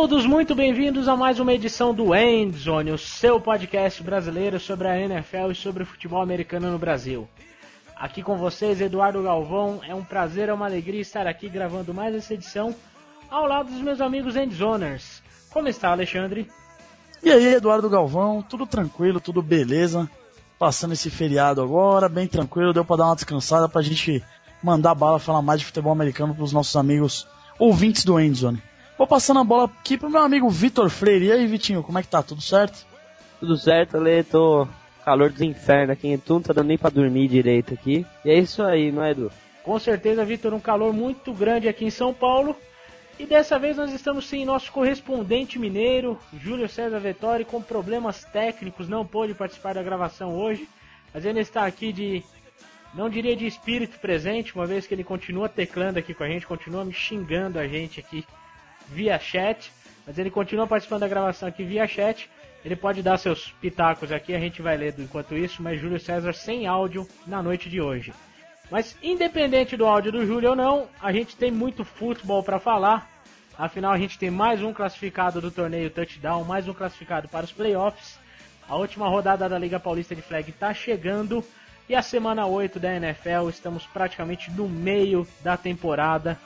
Todos muito bem-vindos a mais uma edição do Endzone, o seu podcast brasileiro sobre a NFL e sobre o futebol americano no Brasil. Aqui com vocês, Eduardo Galvão. É um prazer, é uma alegria estar aqui gravando mais essa edição ao lado dos meus amigos Endzoners. Como está, Alexandre? E aí, Eduardo Galvão, tudo tranquilo, tudo beleza? Passando esse feriado agora, bem tranquilo, deu para dar uma descansada pra gente mandar bala falar mais de futebol americano pros nossos amigos ouvintes do Endzone. Vou passando a bola aqui pro meu amigo Vitor Freire. E aí, Vitinho, como é que tá? Tudo certo? Tudo certo, Ale. Tô calor dos infernos aqui em Tu, não tá dando nem pra dormir direito aqui. E é isso aí, não é, Edu? Com certeza, Vitor, um calor muito grande aqui em São Paulo. E dessa vez nós estamos sem nosso correspondente mineiro, Júlio César Vettori, com problemas técnicos, não pôde participar da gravação hoje, mas ele está aqui de, não diria de espírito presente, uma vez que ele continua teclando aqui com a gente, continua me xingando a gente aqui via chat, mas ele continua participando da gravação aqui via chat. Ele pode dar seus pitacos aqui, a gente vai ler enquanto isso, mas Júlio César sem áudio na noite de hoje. Mas independente do áudio do Júlio ou não, a gente tem muito futebol para falar. Afinal, a gente tem mais um classificado do torneio Touchdown, mais um classificado para os playoffs. A última rodada da Liga Paulista de Flag está chegando e a semana 8 da NFL, estamos praticamente no meio da temporada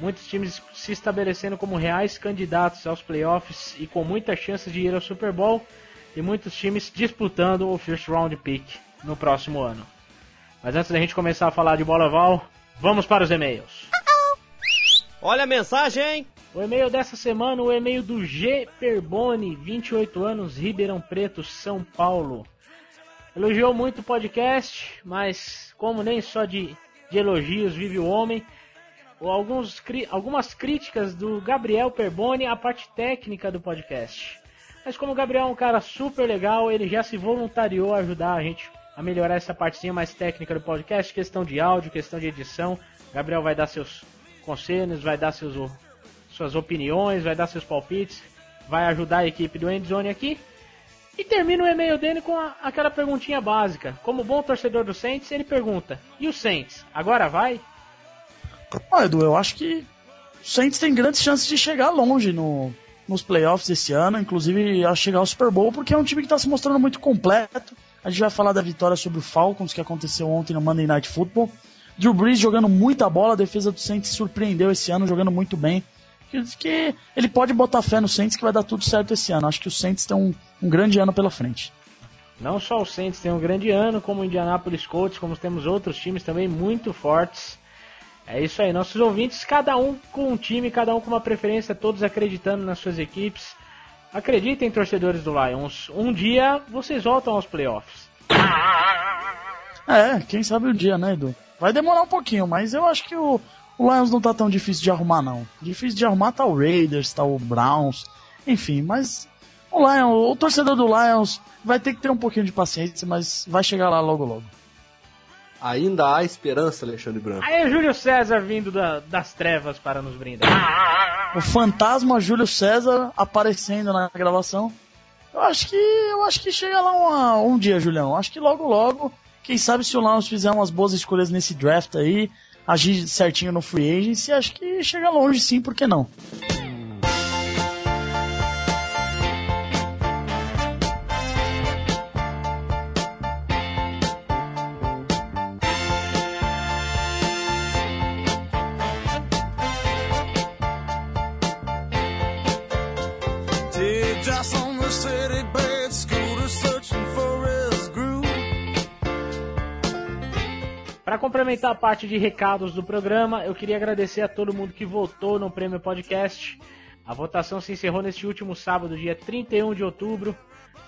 muitos times se estabelecendo como reais candidatos aos playoffs e com muita chance de ir ao Super Bowl, e muitos times disputando o first round pick no próximo ano. Mas antes da gente começar a falar de bola val, vamos para os e-mails. Olha a mensagem! O e-mail dessa semana, o e-mail do G Perboni, 28 anos, Ribeirão Preto, São Paulo. Elogiou muito o podcast, mas como nem só de, de elogios vive o homem, alguns, algumas críticas do Gabriel Perboni à parte técnica do podcast. Mas como o Gabriel é um cara super legal, ele já se voluntariou a ajudar a gente a melhorar essa partezinha mais técnica do podcast, questão de áudio, questão de edição. Gabriel vai dar seus conselhos, vai dar seus, suas opiniões, vai dar seus palpites, vai ajudar a equipe do Endzone aqui. E termina o e-mail dele com a, aquela perguntinha básica. Como bom torcedor do Saints, ele pergunta: E o Saints, agora vai? Edu, eu acho que o Saints tem grandes chances de chegar longe no, nos playoffs esse ano, inclusive a chegar ao Super Bowl, porque é um time que está se mostrando muito completo. A gente vai falar da vitória sobre o Falcons que aconteceu ontem no Monday Night Football. Drew Brees jogando muita bola, a defesa do Saints surpreendeu esse ano, jogando muito bem. Que ele pode botar fé no Saints que vai dar tudo certo esse ano. Acho que o Saints tem um, um grande ano pela frente. Não só o Saints tem um grande ano, como o Indianapolis Colts, como temos outros times também muito fortes. É isso aí, nossos ouvintes, cada um com um time, cada um com uma preferência, todos acreditando nas suas equipes. Acreditem, torcedores do Lions, um dia vocês voltam aos playoffs. É, quem sabe o um dia, né, Edu? Vai demorar um pouquinho, mas eu acho que o, o Lions não tá tão difícil de arrumar, não. Difícil de arrumar tá o Raiders, tá o Browns, enfim, mas o Lions, o torcedor do Lions vai ter que ter um pouquinho de paciência, mas vai chegar lá logo logo. Ainda há esperança, Alexandre Branco. Aí é Júlio César vindo da, das trevas para nos brindar. O fantasma Júlio César aparecendo na gravação. Eu acho que eu acho que chega lá uma, um dia, Julião. Acho que logo logo, quem sabe se o Lions fizer umas boas escolhas nesse draft aí, agir certinho no free agency, acho que chega longe sim, por que não? Complementar a parte de recados do programa, eu queria agradecer a todo mundo que votou no Prêmio Podcast. A votação se encerrou neste último sábado, dia 31 de outubro.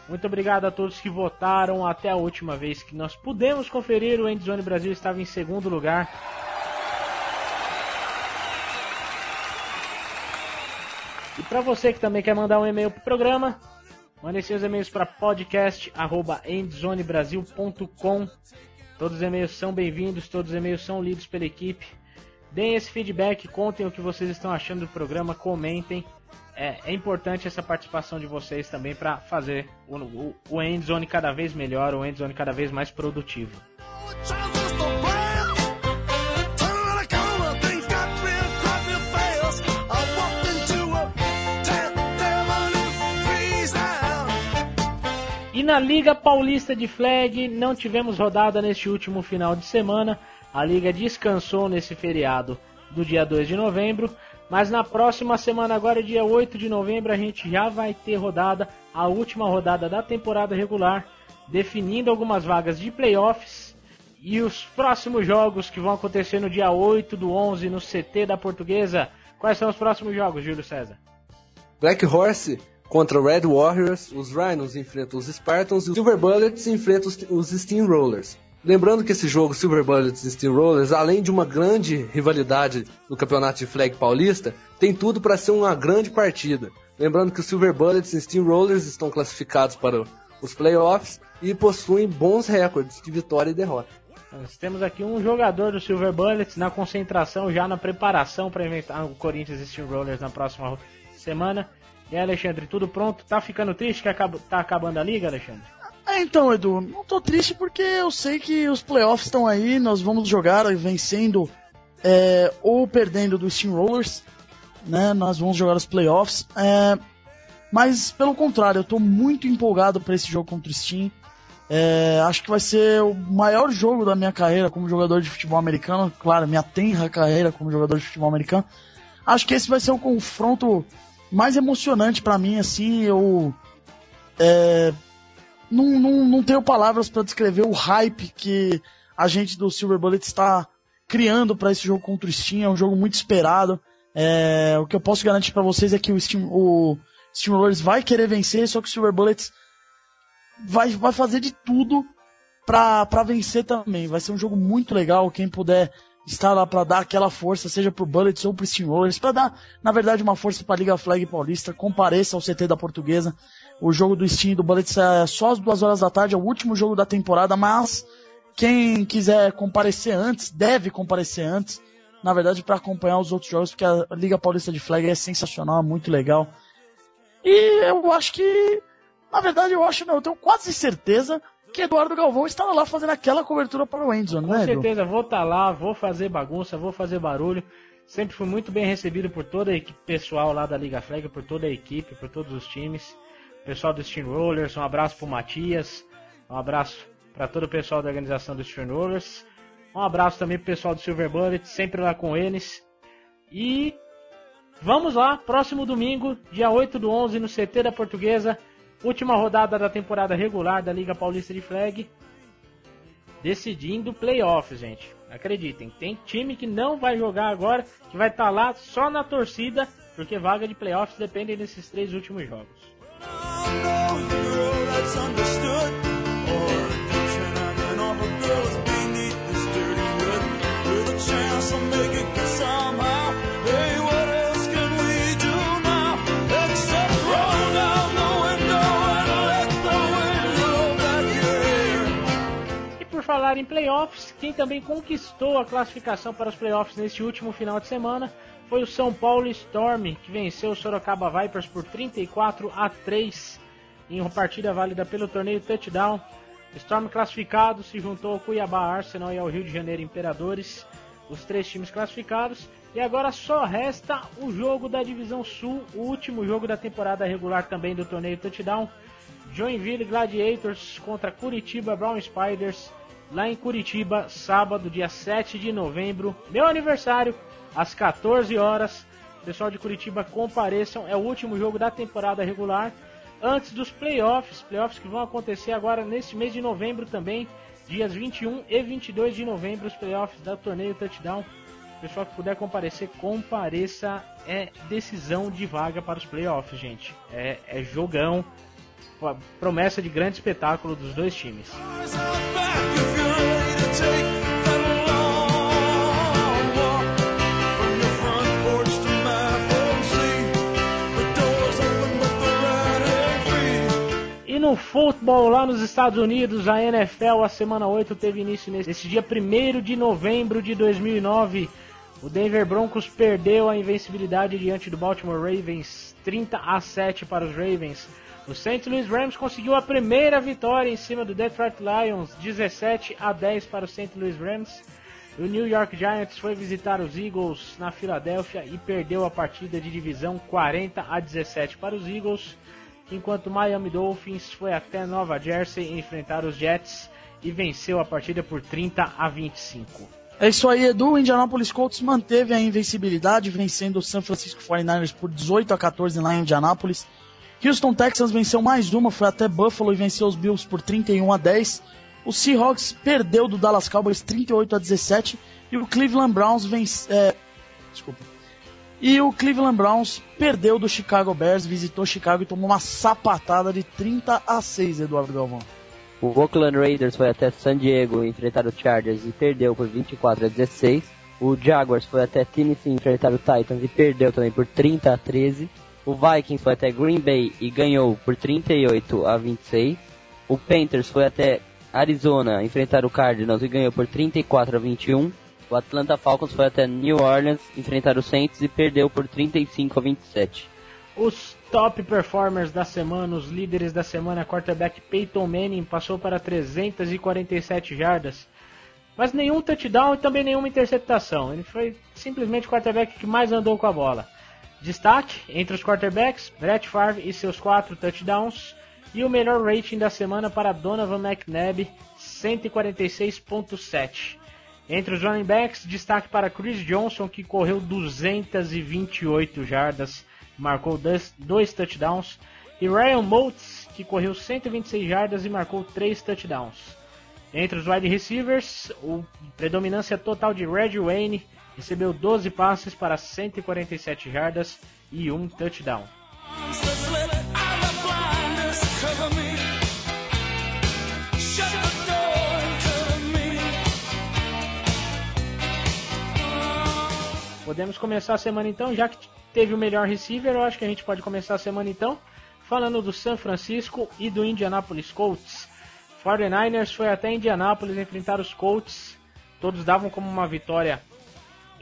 Muito obrigado a todos que votaram até a última vez que nós pudemos conferir. O Endzone Brasil estava em segundo lugar. E para você que também quer mandar um e-mail para o programa, mande seus e-mails para podcast@endzonebrasil.com. Todos os e-mails são bem-vindos, todos os e-mails são lidos pela equipe. Deem esse feedback, contem o que vocês estão achando do programa, comentem. É, é importante essa participação de vocês também para fazer o, o, o Endzone cada vez melhor, o Endzone cada vez mais produtivo. E na Liga Paulista de Flag não tivemos rodada neste último final de semana. A liga descansou nesse feriado do dia 2 de novembro, mas na próxima semana, agora dia 8 de novembro, a gente já vai ter rodada, a última rodada da temporada regular, definindo algumas vagas de playoffs e os próximos jogos que vão acontecer no dia 8 do 11 no CT da Portuguesa. Quais são os próximos jogos, Júlio César? Black Horse contra Red Warriors, os Rhinos enfrentam os Spartans e os Silver Bullets enfrentam os Steamrollers. Lembrando que esse jogo Silver Bullets e Steamrollers, além de uma grande rivalidade no campeonato de flag paulista, tem tudo para ser uma grande partida. Lembrando que os Silver Bullets e Steamrollers estão classificados para os playoffs e possuem bons recordes de vitória e derrota. Nós temos aqui um jogador do Silver Bullets na concentração, já na preparação para enfrentar o Corinthians Steamrollers na próxima semana. E aí, Alexandre, tudo pronto? Tá ficando triste que acaba, tá acabando a liga, Alexandre? É, então, Edu, não tô triste porque eu sei que os playoffs estão aí, nós vamos jogar vencendo é, ou perdendo do Steamrollers, né? Nós vamos jogar os playoffs. É, mas, pelo contrário, eu tô muito empolgado para esse jogo contra o Steam. É, acho que vai ser o maior jogo da minha carreira como jogador de futebol americano. Claro, minha tenra carreira como jogador de futebol americano. Acho que esse vai ser o confronto mais emocionante para mim, assim. Eu. É, não, não, não tenho palavras para descrever o hype que a gente do Silver Bullet está criando para esse jogo contra o Steam. É um jogo muito esperado. É, o que eu posso garantir para vocês é que o Steam, o Steam Rollers vai querer vencer, só que o Silver Bullets vai, vai fazer de tudo para vencer também. Vai ser um jogo muito legal. Quem puder estar lá para dar aquela força, seja pro Bullets ou pro Steamrollers, para dar, na verdade, uma força para a Liga Flag Paulista, compareça ao CT da Portuguesa. O jogo do Steam e do Bullets é só às duas horas da tarde, é o último jogo da temporada, mas quem quiser comparecer antes, deve comparecer antes, na verdade, para acompanhar os outros jogos, porque a Liga Paulista de Flag é sensacional, é muito legal. E eu acho que, na verdade, eu acho, não, eu tenho quase certeza que Eduardo Galvão estava lá fazendo aquela cobertura para o Enzo, né? Com certeza, vou estar tá lá, vou fazer bagunça, vou fazer barulho. Sempre fui muito bem recebido por toda a equipe pessoal lá da Liga Flag, por toda a equipe, por todos os times pessoal do Steamrollers, um abraço pro Matias, um abraço para todo o pessoal da organização do Steamrollers, um abraço também pro pessoal do Silver Bullet, sempre lá com eles. E vamos lá, próximo domingo, dia 8 do 11, no CT da Portuguesa, última rodada da temporada regular da Liga Paulista de Flag, decidindo playoffs, gente. Acreditem, tem time que não vai jogar agora, que vai estar tá lá só na torcida, porque vaga de playoffs depende desses três últimos jogos. Por em playoffs, quem também conquistou a classificação para os playoffs neste último final de semana foi o São Paulo Storm, que venceu o Sorocaba Vipers por 34 a 3 em uma partida válida pelo torneio Touchdown. Storm classificado se juntou ao Cuiabá Arsenal e ao Rio de Janeiro Imperadores, os três times classificados. E agora só resta o jogo da Divisão Sul, o último jogo da temporada regular também do torneio Touchdown. Joinville Gladiators contra Curitiba Brown Spiders, lá em Curitiba, sábado, dia 7 de novembro, meu aniversário às 14 horas. Pessoal de Curitiba compareçam, é o último jogo da temporada regular. Antes dos playoffs, playoffs que vão acontecer agora neste mês de novembro também, dias 21 e 22 de novembro, os playoffs da torneio Touchdown. Pessoal que puder comparecer, compareça. É decisão de vaga para os playoffs, gente. É, é jogão. Promessa de grande espetáculo dos dois times. no futebol lá nos Estados Unidos, a NFL, a semana 8 teve início nesse dia 1 de novembro de 2009. O Denver Broncos perdeu a invencibilidade diante do Baltimore Ravens, 30 a 7 para os Ravens. O St. Louis Rams conseguiu a primeira vitória em cima do Detroit Lions, 17 a 10 para o St. Louis Rams. O New York Giants foi visitar os Eagles na Filadélfia e perdeu a partida de divisão 40 a 17 para os Eagles. enquanto Miami Dolphins foi até Nova Jersey enfrentar os Jets e venceu a partida por 30 a 25. É isso aí, Edu. O Indianapolis Colts manteve a invencibilidade, vencendo o San Francisco 49ers por 18 a 14 lá em Indianapolis. Houston Texans venceu mais uma, foi até Buffalo e venceu os Bills por 31 a 10. O Seahawks perdeu do Dallas Cowboys 38 a 17 e o Cleveland Browns vence, é, desculpa. E o Cleveland Browns perdeu do Chicago Bears, visitou Chicago e tomou uma sapatada de 30 a 6, Eduardo Galvão. O Oakland Raiders foi até San Diego enfrentar o Chargers e perdeu por 24 a 16. O Jaguars foi até Tennessee enfrentar o Titans e perdeu também por 30 a 13. O Vikings foi até Green Bay e ganhou por 38 a 26. O Panthers foi até Arizona enfrentar o Cardinals e ganhou por 34 a 21. O Atlanta Falcons foi até New Orleans enfrentar o Saints e perdeu por 35 a 27. Os top performers da semana, os líderes da semana, quarterback Peyton Manning passou para 347 jardas, mas nenhum touchdown e também nenhuma interceptação. Ele foi simplesmente o quarterback que mais andou com a bola. Destaque entre os quarterbacks, Brett Favre e seus quatro touchdowns. E o melhor rating da semana para Donovan McNabb, 146.7. Entre os running backs, destaque para Chris Johnson, que correu 228 jardas marcou dois, touchdowns, e Ryan Motes, que correu 126 jardas e marcou três touchdowns. Entre os wide receivers, o predominância total de Red Wayne recebeu 12 passes para 147 jardas e um touchdown. Podemos começar a semana então, já que teve o melhor receiver, eu acho que a gente pode começar a semana então, falando do San Francisco e do Indianapolis Colts. 49ers foi até Indianapolis enfrentar os Colts, todos davam como uma vitória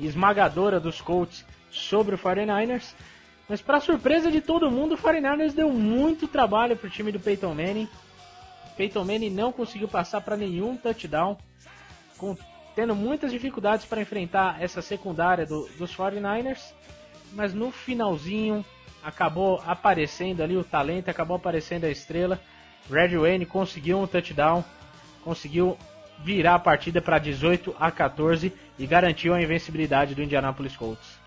esmagadora dos Colts sobre o 49ers, mas para surpresa de todo mundo, o 49ers deu muito trabalho para o time do Peyton Manning. Peyton Manning não conseguiu passar para nenhum touchdown, com tendo muitas dificuldades para enfrentar essa secundária do, dos 49ers, mas no finalzinho acabou aparecendo ali o talento, acabou aparecendo a estrela. Red Wayne conseguiu um touchdown, conseguiu virar a partida para 18 a 14 e garantiu a invencibilidade do Indianapolis Colts.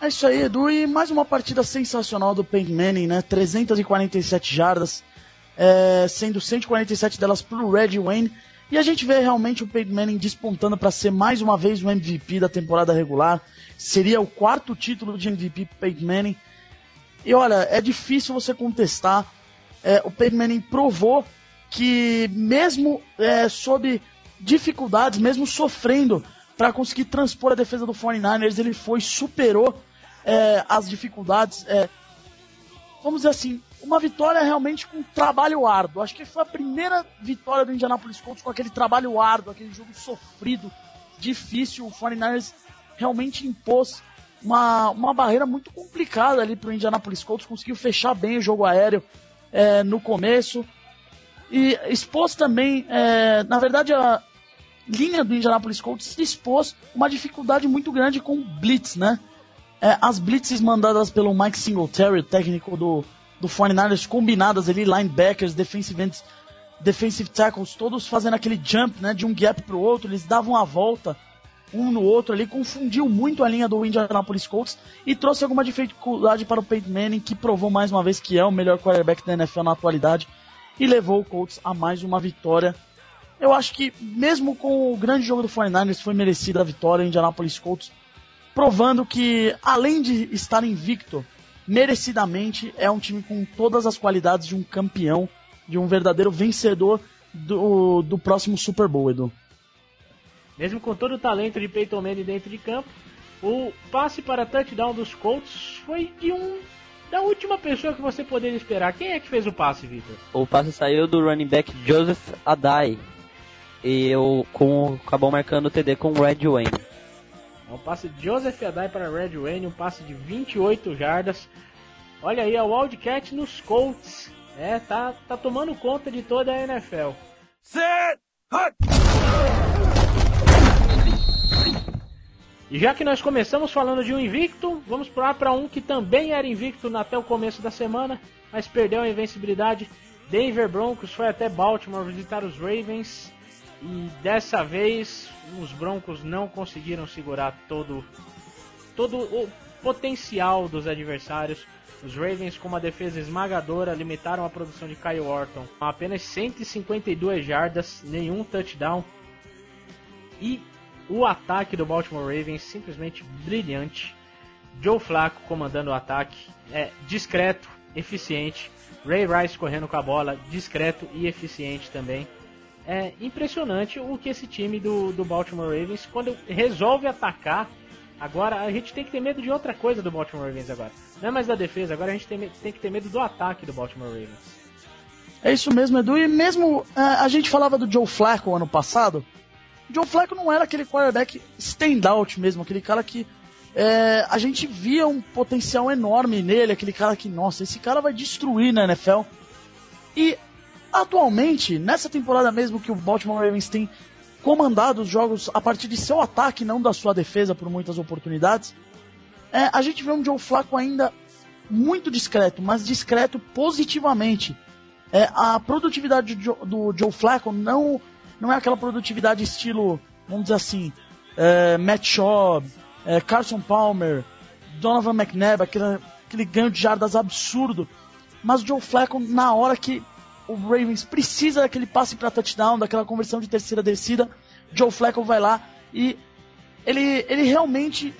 É isso aí, Edu, e mais uma partida sensacional do Peyton Manning, né? 347 jardas, é, sendo 147 delas para o Red Wayne e a gente vê realmente o Peyton Manning despontando para ser mais uma vez o MVP da temporada regular. Seria o quarto título de MVP para Peyton Manning. E olha, é difícil você contestar. É, o Peyton Manning provou que mesmo é, sob dificuldades, mesmo sofrendo para conseguir transpor a defesa do 49ers, ele foi, superou é, as dificuldades. É, vamos dizer assim, uma vitória realmente com trabalho árduo. Acho que foi a primeira vitória do Indianapolis Colts com aquele trabalho árduo, aquele jogo sofrido, difícil. O 49ers realmente impôs uma, uma barreira muito complicada ali para o Indianapolis Colts, conseguiu fechar bem o jogo aéreo é, no começo. E expôs também, é, na verdade, a linha do Indianapolis Colts expôs uma dificuldade muito grande com blitz, né? É, as blitzes mandadas pelo Mike Singletary, técnico do, do 49ers combinadas ali, linebackers, defensive ends, defensive tackles, todos fazendo aquele jump, né, de um gap pro outro, eles davam a volta um no outro ali, confundiu muito a linha do Indianapolis Colts e trouxe alguma dificuldade para o Peyton Manning, que provou mais uma vez que é o melhor quarterback da NFL na atualidade e levou o Colts a mais uma vitória. Eu acho que mesmo com o grande jogo do 49ers foi merecida a vitória, o Indianapolis Colts provando que além de estar invicto, merecidamente é um time com todas as qualidades de um campeão, de um verdadeiro vencedor do, do próximo Super Bowl, Edu. Mesmo com todo o talento de Peyton Manning dentro de campo, o passe para touchdown dos Colts foi de um da última pessoa que você poderia esperar. Quem é que fez o passe, Victor? O passe saiu do running back Joseph Adai. E eu com, acabou marcando o TD com o Red Wayne. Um passe de Joseph Adai para Red Wayne, um passe de 28 jardas. Olha aí, é o Wildcat nos Colts. É, tá, tá tomando conta de toda a NFL. Set! Hut! E já que nós começamos falando de um invicto, vamos pular para um que também era invicto até o começo da semana, mas perdeu a invencibilidade. Denver Broncos foi até Baltimore visitar os Ravens e dessa vez os Broncos não conseguiram segurar todo, todo o potencial dos adversários. Os Ravens, com uma defesa esmagadora, limitaram a produção de Kyle Orton com apenas 152 jardas, nenhum touchdown. E o ataque do Baltimore Ravens simplesmente brilhante. Joe Flacco comandando o ataque, é discreto, eficiente. Ray Rice correndo com a bola, discreto e eficiente também. É impressionante o que esse time do, do Baltimore Ravens, quando resolve atacar, agora a gente tem que ter medo de outra coisa do Baltimore Ravens agora. Não é mais da defesa, agora a gente tem, tem que ter medo do ataque do Baltimore Ravens. É isso mesmo, Edu. E mesmo é, a gente falava do Joe Flacco ano passado, Joe Flacco não era aquele quarterback standout mesmo, aquele cara que é, a gente via um potencial enorme nele, aquele cara que, nossa, esse cara vai destruir na NFL. E atualmente, nessa temporada mesmo que o Baltimore Ravens tem comandado os jogos a partir de seu ataque, não da sua defesa por muitas oportunidades, é, a gente vê um Joe Flacco ainda muito discreto, mas discreto positivamente. É, a produtividade do, do Joe Flacco não não é aquela produtividade estilo, vamos dizer assim, é, Matt Schaub, é, Carson Palmer, Donovan McNabb, aquele, aquele ganho de jardas absurdo. Mas o Joe Flacco, na hora que o Ravens precisa daquele passe para touchdown, daquela conversão de terceira descida, Joe Flacco vai lá e ele, ele realmente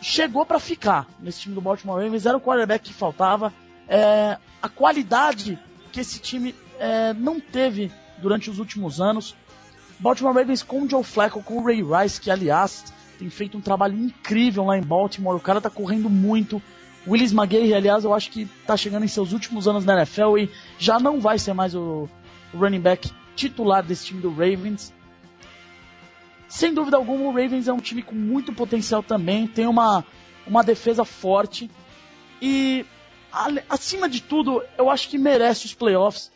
chegou para ficar nesse time do Baltimore Ravens. Era o quarterback que faltava. É, a qualidade que esse time é, não teve durante os últimos anos. Baltimore Ravens com o Joe Flacco, com o Ray Rice, que aliás tem feito um trabalho incrível lá em Baltimore. O cara tá correndo muito. Willis McGahee, aliás, eu acho que tá chegando em seus últimos anos na NFL e já não vai ser mais o, o running back titular desse time do Ravens. Sem dúvida alguma, o Ravens é um time com muito potencial também, tem uma, uma defesa forte e, acima de tudo, eu acho que merece os playoffs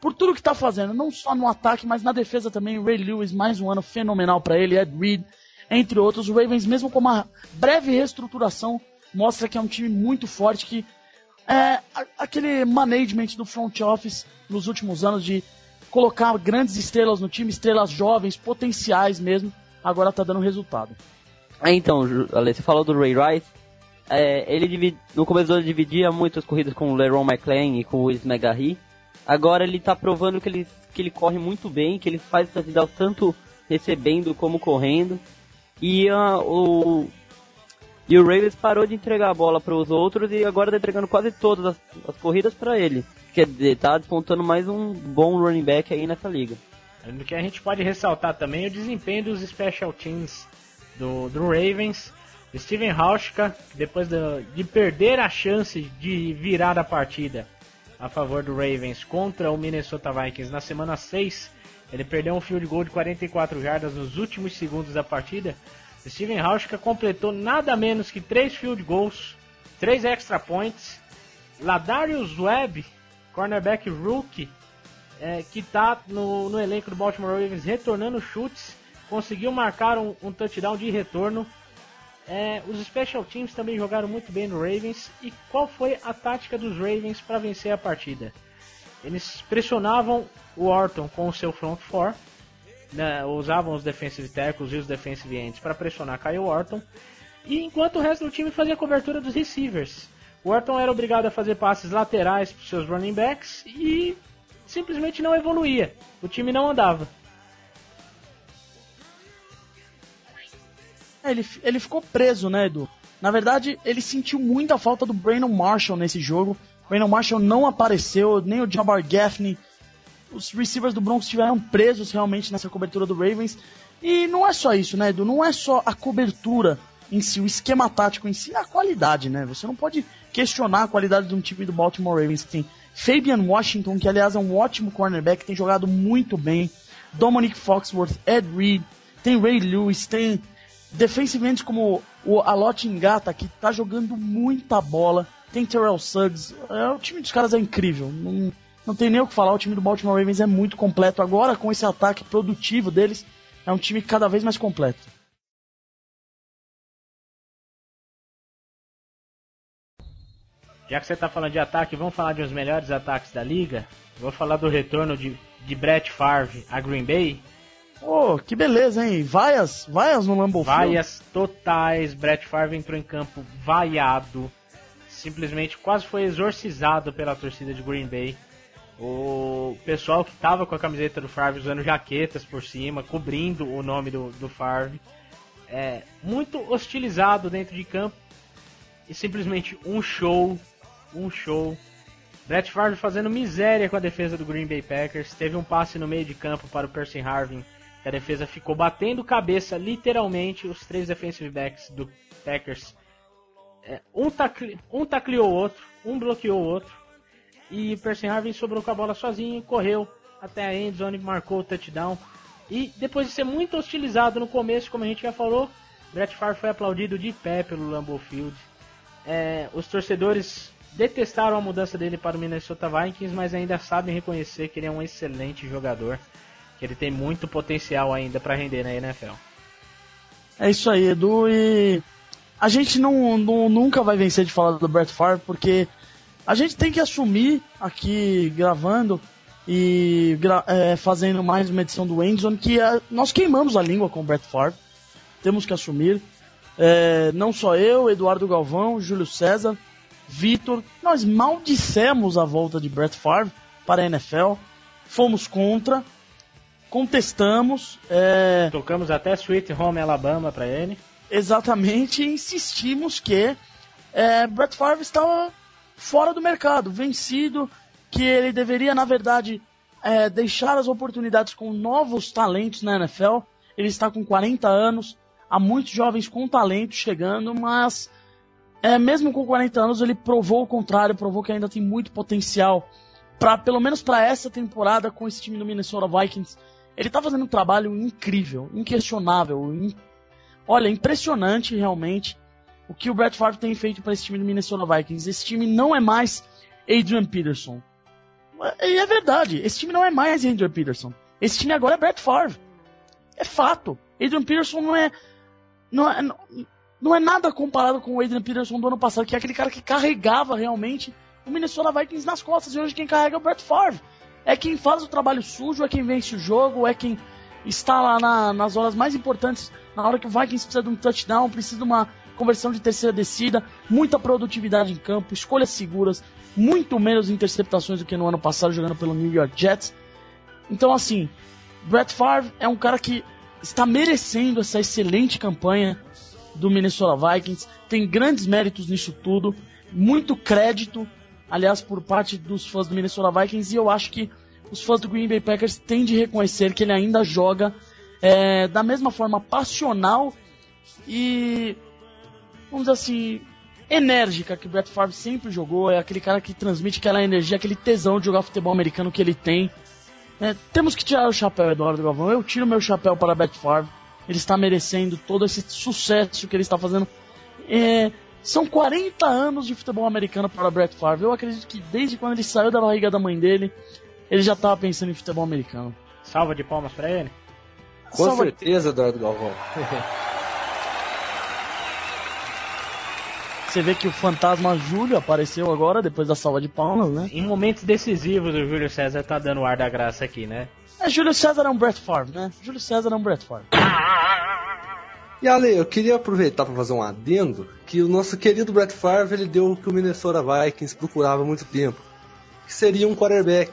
por tudo que está fazendo, não só no ataque, mas na defesa também. Ray Lewis, mais um ano fenomenal para ele, Ed Reed, entre outros. O Ravens, mesmo com uma breve reestruturação, mostra que é um time muito forte, que é aquele management do front office nos últimos anos de colocar grandes estrelas no time, estrelas jovens, potenciais mesmo, agora está dando resultado. É, então, Ale, você falou do Ray Rice. É, ele divide, no começo ano dividia muitas corridas com o Leron McLean e com o Willis McGahee. Agora ele tá provando que ele, que ele corre muito bem, que ele faz touchdown tanto recebendo como correndo. E uh, o e o Ravens parou de entregar a bola para os outros e agora tá entregando quase todas as, as corridas para ele. Quer dizer, tá despontando mais um bom running back aí nessa liga. O que a gente pode ressaltar também é o desempenho dos special teams do, do Ravens. Steven Hauschka, depois de, de perder a chance de virar a partida, a favor do Ravens contra o Minnesota Vikings na semana 6. Ele perdeu um field goal de 44 jardas nos últimos segundos da partida. Steven Hauschka completou nada menos que 3 field goals, 3 extra points. Ladarius Webb, cornerback rookie, é, que está no, no, elenco do Baltimore Ravens retornando chutes, conseguiu marcar um, um touchdown de retorno é, os Special Teams também jogaram muito bem no Ravens. E qual foi a tática dos Ravens para vencer a partida? Eles pressionavam o Orton com o seu front four, né, usavam os defensive tackles e os defensive ends para pressionar Kyle Orton. E enquanto o resto do time fazia cobertura dos receivers. O Orton era obrigado a fazer passes laterais para seus running backs e simplesmente não evoluía. O time não andava. É, ele, ele ficou preso, né, Edu? Na verdade, ele sentiu muita falta do Brandon Marshall nesse jogo. Brandon Marshall não apareceu, nem o Jabbar Gaffney. Os receivers do Broncos estiveram presos realmente nessa cobertura do Ravens. E não é só isso, né, Edu? Não é só a cobertura em si, o esquema tático em si, a qualidade, né? Você não pode questionar a qualidade de um time do Baltimore Ravens que tem Fabian Washington, que aliás é um ótimo cornerback, tem jogado muito bem. Dominic Foxworth, Ed Reed, tem Ray Lewis, tem Defensivamente, como o Alot Engata, que tá jogando muita bola. Tem Terrell Suggs. É, o time dos caras é incrível. Não, não tem nem o que falar, o time do Baltimore Ravens é muito completo agora com esse ataque produtivo deles. É um time cada vez mais completo. Já que você está falando de ataque, vamos falar de uns melhores ataques da liga. Vou falar do retorno de, de Brett Favre a Green Bay. Oh, que beleza, hein? Vaias, vaias no Lambeau Vaias totais. Brett Favre entrou em campo vaiado. Simplesmente quase foi exorcizado pela torcida de Green Bay. O pessoal que tava com a camiseta do Favre usando jaquetas por cima, cobrindo o nome do, do Favre, é, muito hostilizado dentro de campo e simplesmente um show, um show. Brett Favre fazendo miséria com a defesa do Green Bay Packers, teve um passe no meio de campo para o Percy Harvin a defesa ficou batendo cabeça, literalmente, os três defensive backs do Packers. É, um, tacle, um tacleou o outro, um bloqueou o outro. E Percy Harvin sobrou com a bola sozinho, correu até a end zone, marcou o touchdown. E depois de ser muito hostilizado no começo, como a gente já falou, Brett Favre foi aplaudido de pé pelo Lambeau Field. É, os torcedores detestaram a mudança dele para o Minnesota Vikings, mas ainda sabem reconhecer que ele é um excelente jogador que ele tem muito potencial ainda para render na NFL. É isso aí, Edu, e a gente não, não, nunca vai vencer de falar do Brett Favre, porque a gente tem que assumir aqui gravando e gra é, fazendo mais uma edição do Endzone que é, nós queimamos a língua com o Brett Favre, temos que assumir. É, não só eu, Eduardo Galvão, Júlio César, Vitor, nós maldissemos a volta de Brett Favre para a NFL, fomos contra, contestamos. É... Tocamos até Sweet Home Alabama para ele. Exatamente, insistimos que é, Brett Favre estava fora do mercado, vencido, que ele deveria, na verdade, é, deixar as oportunidades com novos talentos na NFL. Ele está com 40 anos, há muitos jovens com talento chegando, mas é, mesmo com 40 anos ele provou o contrário, provou que ainda tem muito potencial para pelo menos para essa temporada com esse time do Minnesota Vikings ele tá fazendo um trabalho incrível, inquestionável. In... Olha, impressionante realmente o que o Brett Favre tem feito para esse time do Minnesota Vikings. Esse time não é mais Adrian Peterson. E é verdade, esse time não é mais Adrian Peterson. Esse time agora é Brett Favre. É fato. Adrian Peterson não é. Não é, não é nada comparado com o Adrian Peterson do ano passado, que é aquele cara que carregava realmente o Minnesota Vikings nas costas. E hoje quem carrega é o Brett Favre é quem faz o trabalho sujo, é quem vence o jogo, é quem está lá na, nas horas mais importantes, na hora que o Vikings precisa de um touchdown, precisa de uma conversão de terceira descida, muita produtividade em campo, escolhas seguras, muito menos interceptações do que no ano passado jogando pelo New York Jets. Então, assim, Brett Favre é um cara que está merecendo essa excelente campanha do Minnesota Vikings, tem grandes méritos nisso tudo, muito crédito aliás, por parte dos fãs do Minnesota Vikings, e eu acho que os fãs do Green Bay Packers têm de reconhecer que ele ainda joga é, da mesma forma passional e, vamos dizer assim, enérgica que o Brett Favre sempre jogou. É aquele cara que transmite aquela energia, aquele tesão de jogar futebol americano que ele tem. É, temos que tirar o chapéu, Eduardo Galvão. Eu tiro meu chapéu para Brett Favre. Ele está merecendo todo esse sucesso que ele está fazendo. É, são 40 anos de futebol americano para Brett Favre. Eu acredito que desde quando ele saiu da barriga da mãe dele, ele já estava pensando em futebol americano. Salva de palmas para ele? Com Salva... certeza, Eduardo Galvão. Você vê que o fantasma Júlio apareceu agora, depois da salva de palmas, né? Em momentos decisivos, o Júlio César tá dando o ar da graça aqui, né? É, Júlio César é um Brett Favre, né? Júlio César é um Brett Favre. E Ale, eu queria aproveitar para fazer um adendo que o nosso querido Brett Favre ele deu o que o Minnesota Vikings procurava há muito tempo, que seria um quarterback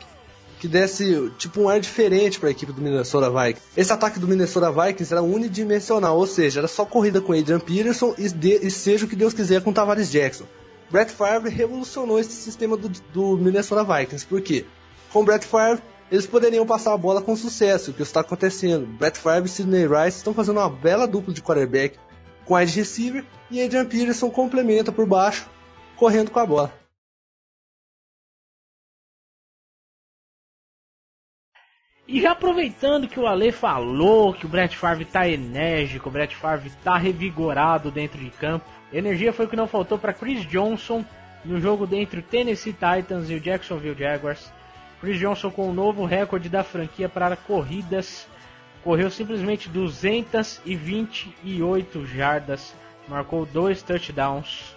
que desse tipo um ar diferente para a equipe do Minnesota Vikings. Esse ataque do Minnesota Vikings era unidimensional, ou seja, era só corrida com Adrian Peterson e, de, e seja o que Deus quiser com Tavares Jackson. Brett Favre revolucionou esse sistema do, do Minnesota Vikings, por quê? Com Brett Favre eles poderiam passar a bola com sucesso, o que está acontecendo. Brett Favre e Sidney Rice estão fazendo uma bela dupla de quarterback com wide receiver e Adrian Peterson complementa por baixo, correndo com a bola. E já aproveitando que o Ale falou que o Brett Favre está enérgico, o Brett Favre está revigorado dentro de campo, energia foi o que não faltou para Chris Johnson no jogo entre o Tennessee Titans e o Jacksonville Jaguars. Chris Johnson com o novo recorde da franquia para corridas. Correu simplesmente 228 jardas, marcou dois touchdowns.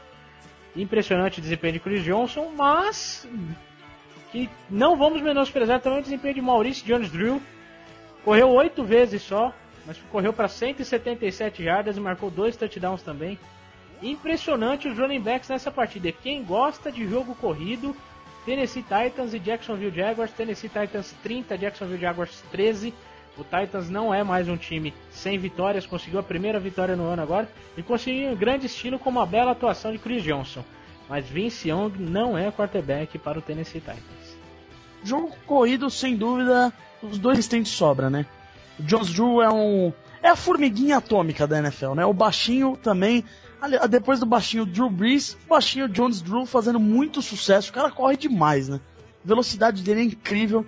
Impressionante o desempenho de Chris Johnson, mas que não vamos menosprezar também o desempenho de Maurice Jones-Drew. Correu oito vezes só, mas correu para 177 jardas e marcou dois touchdowns também. Impressionante os running backs nessa partida. Quem gosta de jogo corrido, Tennessee Titans e Jacksonville Jaguars. Tennessee Titans 30, Jacksonville Jaguars 13. O Titans não é mais um time sem vitórias, conseguiu a primeira vitória no ano agora e conseguiu em grande estilo com uma bela atuação de Chris Johnson. Mas Vince Young não é quarterback para o Tennessee Titans. Jogo corrido, sem dúvida, os dois têm de sobra, né? O Jones Drew é um. É a formiguinha atômica da NFL, né? O baixinho também. Depois do baixinho Drew Brees, o baixinho Jones Drew fazendo muito sucesso. O cara corre demais, né? A velocidade dele é incrível.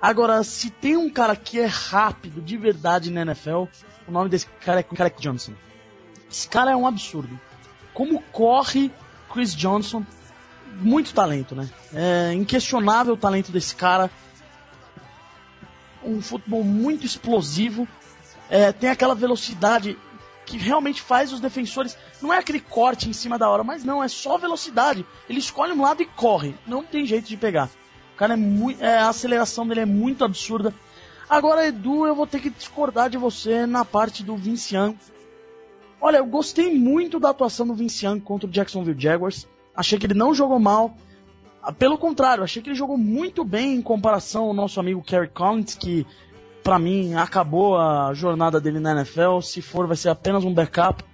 Agora, se tem um cara que é rápido de verdade na NFL, o nome desse cara é Calec Johnson. Esse cara é um absurdo. Como corre Chris Johnson, muito talento, né? É inquestionável o talento desse cara. Um futebol muito explosivo. É, tem aquela velocidade que realmente faz os defensores. Não é aquele corte em cima da hora, mas não, é só velocidade. Ele escolhe um lado e corre. Não tem jeito de pegar cara é muito. É, a aceleração dele é muito absurda. Agora, Edu, eu vou ter que discordar de você na parte do Vince Young. Olha, eu gostei muito da atuação do Vince Young contra o Jacksonville Jaguars. Achei que ele não jogou mal. Ah, pelo contrário, achei que ele jogou muito bem em comparação ao nosso amigo Kerry Collins, que para mim acabou a jornada dele na NFL. Se for, vai ser apenas um backup.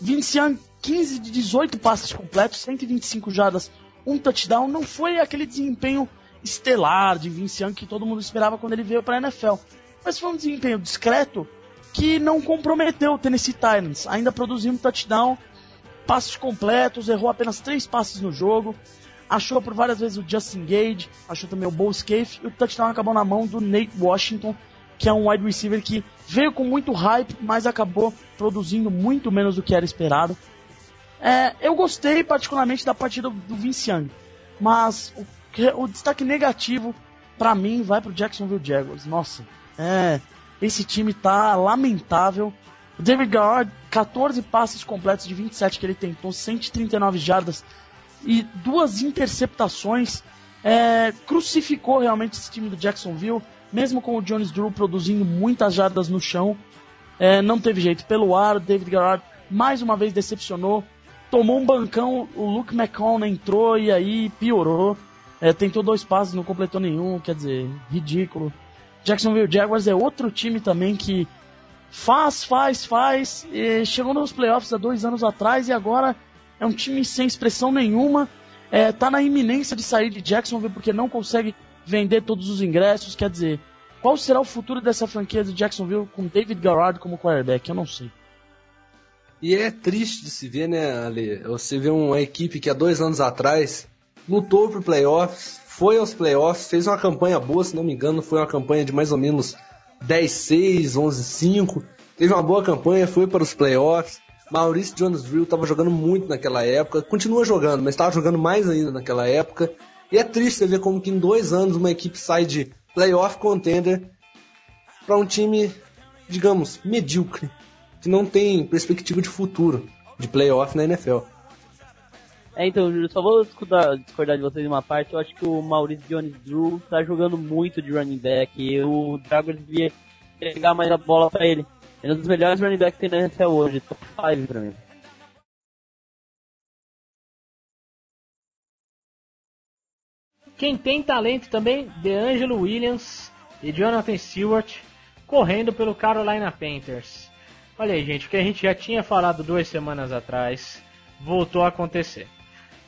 Vince Young, 15 de 18 passes completos, 125 jardas, um touchdown. Não foi aquele desempenho estelar de Vince Young que todo mundo esperava quando ele veio para a NFL. Mas foi um desempenho discreto que não comprometeu o Tennessee Titans, ainda produzindo touchdown, passes completos, errou apenas três passes no jogo, achou por várias vezes o Justin Gage, achou também o Bo Scaife, e o touchdown acabou na mão do Nate Washington, que é um wide receiver que veio com muito hype, mas acabou produzindo muito menos do que era esperado. É, eu gostei particularmente da partida do Vince Young, mas o o destaque negativo para mim vai pro Jacksonville Jaguars. Nossa, é, esse time tá lamentável. O David Garrard, 14 passes completos de 27 que ele tentou, 139 jardas e duas interceptações. É, crucificou realmente esse time do Jacksonville, mesmo com o Jones Drew produzindo muitas jardas no chão. É, não teve jeito. Pelo ar, o David Garrard mais uma vez decepcionou. Tomou um bancão, o Luke McCown entrou e aí piorou. É, tentou dois passes, não completou nenhum, quer dizer, ridículo. Jacksonville Jaguars é outro time também que faz, faz, faz. chegou nos playoffs há dois anos atrás e agora é um time sem expressão nenhuma. É, tá na iminência de sair de Jacksonville porque não consegue vender todos os ingressos. Quer dizer, qual será o futuro dessa franquia de Jacksonville com David Garrard como quarterback? Eu não sei. E é triste de se ver, né, Ale? Você vê uma equipe que há dois anos atrás lutou por playoffs, foi aos playoffs, fez uma campanha boa, se não me engano, foi uma campanha de mais ou menos 10-6, 11-5. Teve uma boa campanha, foi para os playoffs. Maurício Jones-Drew estava jogando muito naquela época, continua jogando, mas estava jogando mais ainda naquela época. E é triste ver como que em dois anos uma equipe sai de playoff contender para um time, digamos, medíocre, que não tem perspectiva de futuro de playoff na NFL. É, então, só vou discordar, discordar de vocês em uma parte. Eu acho que o Maurício Jones Drew tá jogando muito de running back. E o Jaguars devia pegar mais a bola pra ele. Ele é um dos melhores running backs que tem na NFL hoje. Top 5 pra mim. Quem tem talento também, DeAngelo Williams e Jonathan Stewart, correndo pelo Carolina Panthers. Olha aí, gente, o que a gente já tinha falado duas semanas atrás, voltou a acontecer.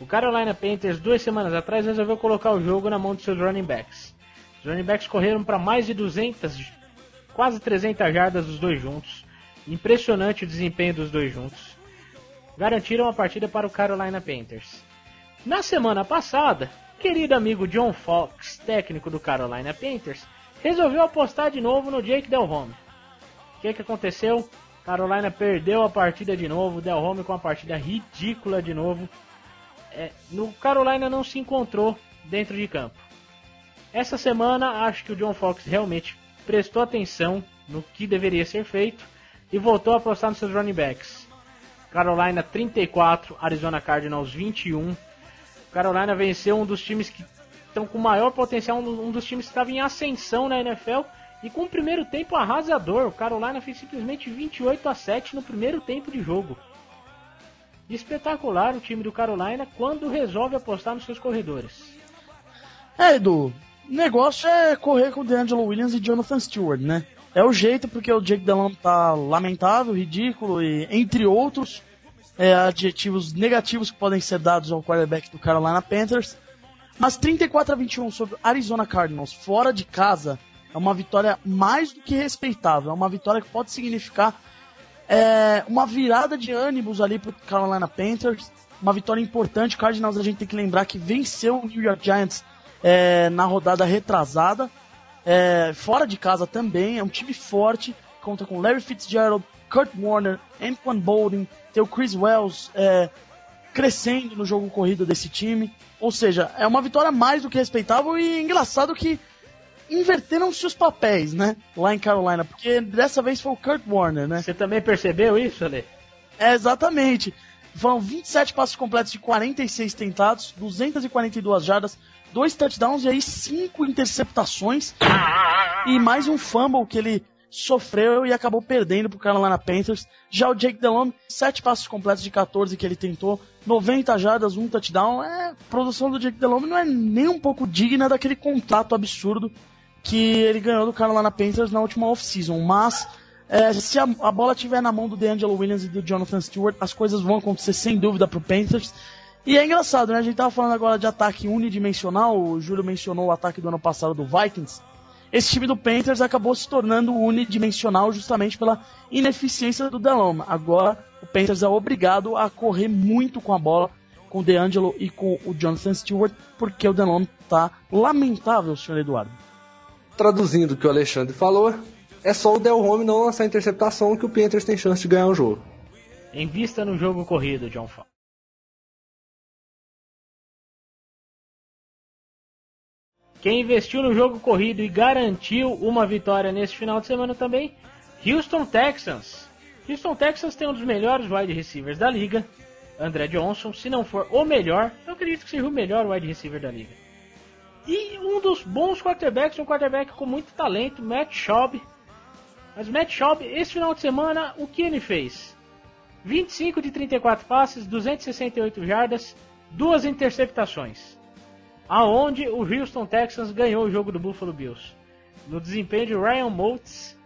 O Carolina Panthers, duas semanas atrás, resolveu colocar o jogo na mão de seus running backs. Os running backs correram para mais de 200, quase 300 jardas os dois juntos. Impressionante o desempenho dos dois juntos. Garantiram a partida para o Carolina Panthers. Na semana passada, querido amigo John Fox, técnico do Carolina Panthers, resolveu apostar de novo no Jake Del Home. O que, que aconteceu? Carolina perdeu a partida de novo, Del Home com uma partida ridícula de novo, é, no Carolina não se encontrou dentro de campo. Essa semana acho que o John Fox realmente prestou atenção no que deveria ser feito e voltou a apostar nos seus running backs. Carolina 34, Arizona Cardinals 21. Carolina venceu um dos times que estão com maior potencial, um dos times que estava em ascensão na NFL e com o primeiro tempo arrasador. O Carolina fez simplesmente 28 a 7 no primeiro tempo de jogo. Espetacular o time do Carolina quando resolve apostar nos seus corredores. É, Edu, negócio é correr com o DeAngelo Williams e Jonathan Stewart, né? É o jeito porque o Jake Delhomme tá lamentável, ridículo e entre outros é, adjetivos negativos que podem ser dados ao quarterback do Carolina Panthers. Mas 34 a 21 sobre Arizona Cardinals fora de casa é uma vitória mais do que respeitável. É uma vitória que pode significar é, uma virada de ânimos ali para o Carolina Panthers. Uma vitória importante. Cardinals a gente tem que lembrar que venceu o New York Giants é, na rodada retrasada. É, fora de casa também, é um time forte, conta com Larry Fitzgerald, Kurt Warner, Antoine Bolden, tem o Chris Wells é, crescendo no jogo corrido desse time. Ou seja, é uma vitória mais do que respeitável e engraçado que inverteram-se os papéis, né? Lá em Carolina, porque dessa vez foi o Kurt Warner, né? Você também percebeu isso, Ale? É, exatamente. Foram 27 passos completos de 46 tentados, 242 jardas, dois touchdowns e aí cinco interceptações e mais um fumble que ele sofreu e acabou perdendo pro Carolina Panthers. Já o Jake Delhomme, sete passos completos de 14 que ele tentou, 90 jardas, um touchdown. É, a produção do Jake Delhomme não é nem um pouco digna daquele contrato absurdo que ele ganhou do Carolina Panthers na última off-season. Mas é, se a, a, bola estiver na mão do DeAngelo Williams e do Jonathan Stewart, as coisas vão acontecer sem dúvida pro Panthers. E é engraçado, né? A gente tava falando agora de ataque unidimensional, o Júlio mencionou o ataque do ano passado do Vikings. Esse time do Panthers acabou se tornando unidimensional justamente pela ineficiência do Delhomme. Agora o Panthers é obrigado a correr muito com a bola, com o DeAngelo e com o Jonathan Stewart, porque o Delhomme tá lamentável, senhor Eduardo. Traduzindo o que o Alexandre falou, é só o Delhomme não lançar interceptação que o Panthers tem chance de ganhar o jogo. Invista no jogo corrido, John Fall. Quem investiu no jogo corrido e garantiu uma vitória nesse final de semana também, Houston Texans. Houston Texans tem um dos melhores wide receivers da liga, André Johnson. Se não for o melhor, eu acredito que seja o melhor wide receiver da liga. E um dos bons quarterbacks, um quarterback com muito talento, Matt Schaub. Mas Matt Schaub, esse final de semana, o que ele fez? 25 de 34 passes, 268 jardas, duas interceptações aonde o Houston Texans ganhou o jogo do Buffalo Bills. No desempenho de Ryan Moultz,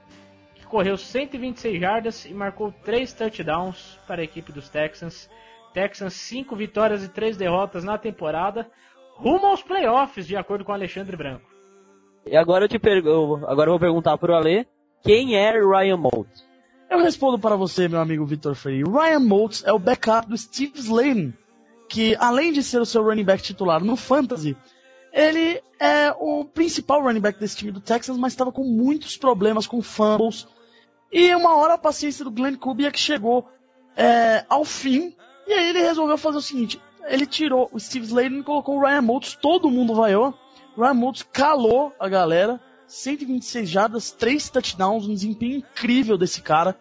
que correu 126 jardas e marcou 3 touchdowns para a equipe dos Texans. Texans 5 vitórias e 3 derrotas na temporada, rumo aos playoffs, de acordo com Alexandre Branco. E agora eu te pergunto, agora eu vou perguntar pro Ale, quem é Ryan Moultz? Eu respondo para você, meu amigo Vitor Freire. Ryan Moultz é o backup do Steve Slayton, que além de ser o seu running back titular no Fantasy, ele é o principal running back desse time do Texas, mas estava com muitos problemas com fumbles. E uma hora a paciência do Glenn Kubiak chegou é, ao fim, e aí ele resolveu fazer o seguinte, ele tirou o Steve Slayton e colocou o Ryan Moultz, todo mundo vaiou, Ryan Moultz calou a galera, 126 jardas, 3 touchdowns, um desempenho incrível desse cara,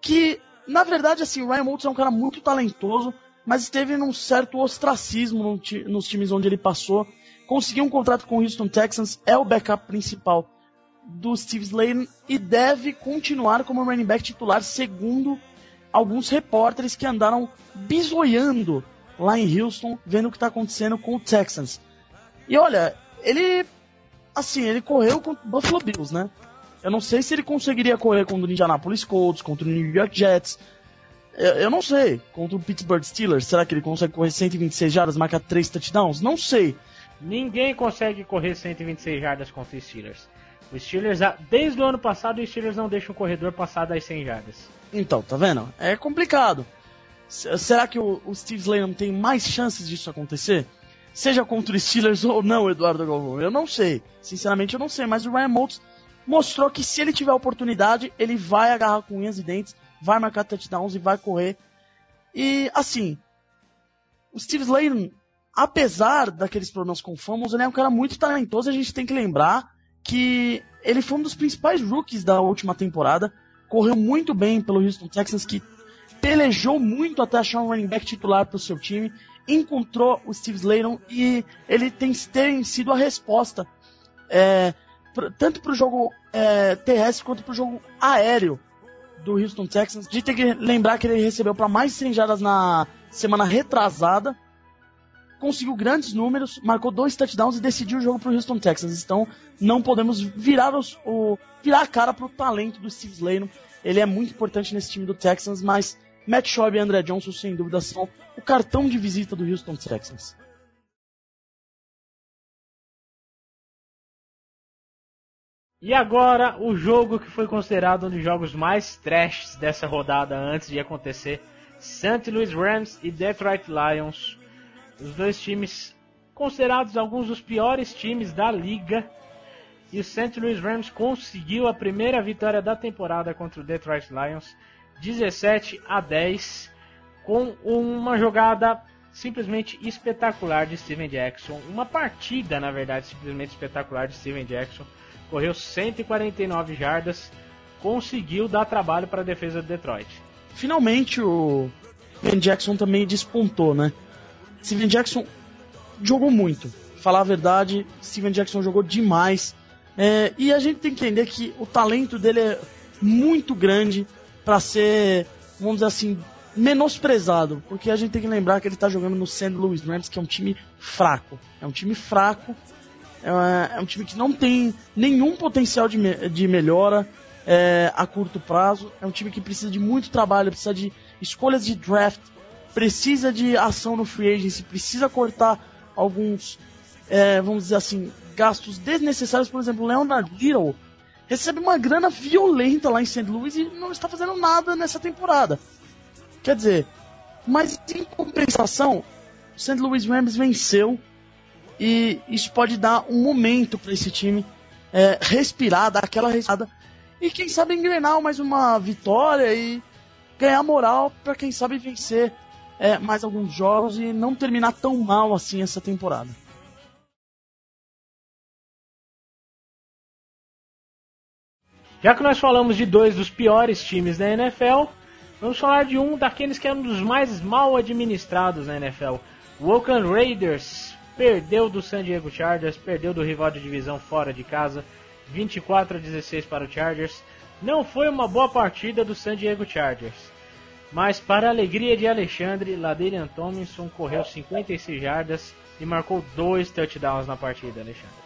que, na verdade, assim, o Ryan Moultz é um cara muito talentoso, mas esteve num certo ostracismo no nos times onde ele passou. Conseguiu um contrato com o Houston Texans, é o backup principal do Steve Slayton e deve continuar como running back titular, segundo alguns repórteres que andaram bisoiando lá em Houston, vendo o que está acontecendo com o Texans. E olha, ele assim, ele correu com o Buffalo Bills, né? Eu não sei se ele conseguiria correr contra o Indianapolis Colts, contra o New York Jets, eu, eu, não sei. Contra o Pittsburgh Steelers, será que ele consegue correr 126 jardas, marcar 3 touchdowns? Não sei. Ninguém consegue correr 126 jardas contra os Steelers. Os Steelers, desde o ano passado, os Steelers não deixam o corredor passar das 100 jardas. Então, tá vendo? É complicado. Será que o, o Steve Slayton tem mais chances disso acontecer? Seja contra os Steelers ou não, Eduardo Galvão. Eu não sei. Sinceramente, eu não sei. Mas o Ryan Moultz mostrou que se ele tiver oportunidade, ele vai agarrar com unhas e dentes vai marcar touchdowns e vai correr. E assim, o Steve Slayton, apesar daqueles problemas com fumbles, ele é um cara muito talentoso. A gente tem que lembrar que ele foi um dos principais rookies da última temporada. Correu muito bem pelo Houston Texans, que pelejou muito até achar um running back titular para o seu time, encontrou o Steve Slayton e ele tem, tem sido a resposta é, tanto para o jogo é, terrestre quanto para o jogo aéreo do Houston Texans. A gente tem que lembrar que ele recebeu para mais de 100 jardas na semana retrasada, conseguiu grandes números, marcou dois touchdowns e decidiu o jogo para o Houston Texans. Então não podemos virar, os, o, virar a cara para o talento do Steve Slayton. Ele é muito importante nesse time do Texans, mas Matt Schaub e André Johnson, sem dúvida, são o cartão de visita do Houston Texans. E agora o jogo que foi considerado um dos jogos mais trash dessa rodada antes de acontecer: St. Louis Rams e Detroit Lions. Os dois times considerados alguns dos piores times da liga. E o St. Louis Rams conseguiu a primeira vitória da temporada contra o Detroit Lions, 17 a 10, com uma jogada simplesmente espetacular de Steven Jackson. Uma partida, na verdade, simplesmente espetacular de Steven Jackson correu 149 jardas, conseguiu dar trabalho para a defesa do Detroit. Finalmente o Steven Jackson também despontou, né? Steven Jackson jogou muito. Falar a verdade, Steven Jackson jogou demais. É, e a gente tem que entender que o talento dele é muito grande para ser, vamos dizer assim, menosprezado. Porque a gente tem que lembrar que ele está jogando no St. Louis Rams, que é um time fraco. É um time fraco é, é, um time que não tem nenhum potencial de, de melhora é, a curto prazo. É um time que precisa de muito trabalho, precisa de escolhas de draft, precisa de ação no free agency, precisa cortar alguns, é, vamos dizer assim, gastos desnecessários. Por exemplo, Leonard Little recebe uma grana violenta lá em St. Louis e não está fazendo nada nessa temporada. Quer dizer, mas em compensação, o St. Louis Rams venceu e isso pode dar um momento para esse time é, respirar, dar aquela respirada e quem sabe engrenar mais uma vitória e ganhar moral para quem sabe vencer é, mais alguns jogos e não terminar tão mal assim essa temporada. Já que nós falamos de dois dos piores times da NFL, vamos falar de um daqueles que é um dos mais mal administrados na NFL. O Oakland Raiders perdeu do San Diego Chargers, perdeu do rival de divisão fora de casa, 24 a 16 para o Chargers. Não foi uma boa partida do San Diego Chargers, mas para a alegria de Alexandre, Laderian Tomlinson correu 56 jardas e marcou dois touchdowns na partida, Alexandre.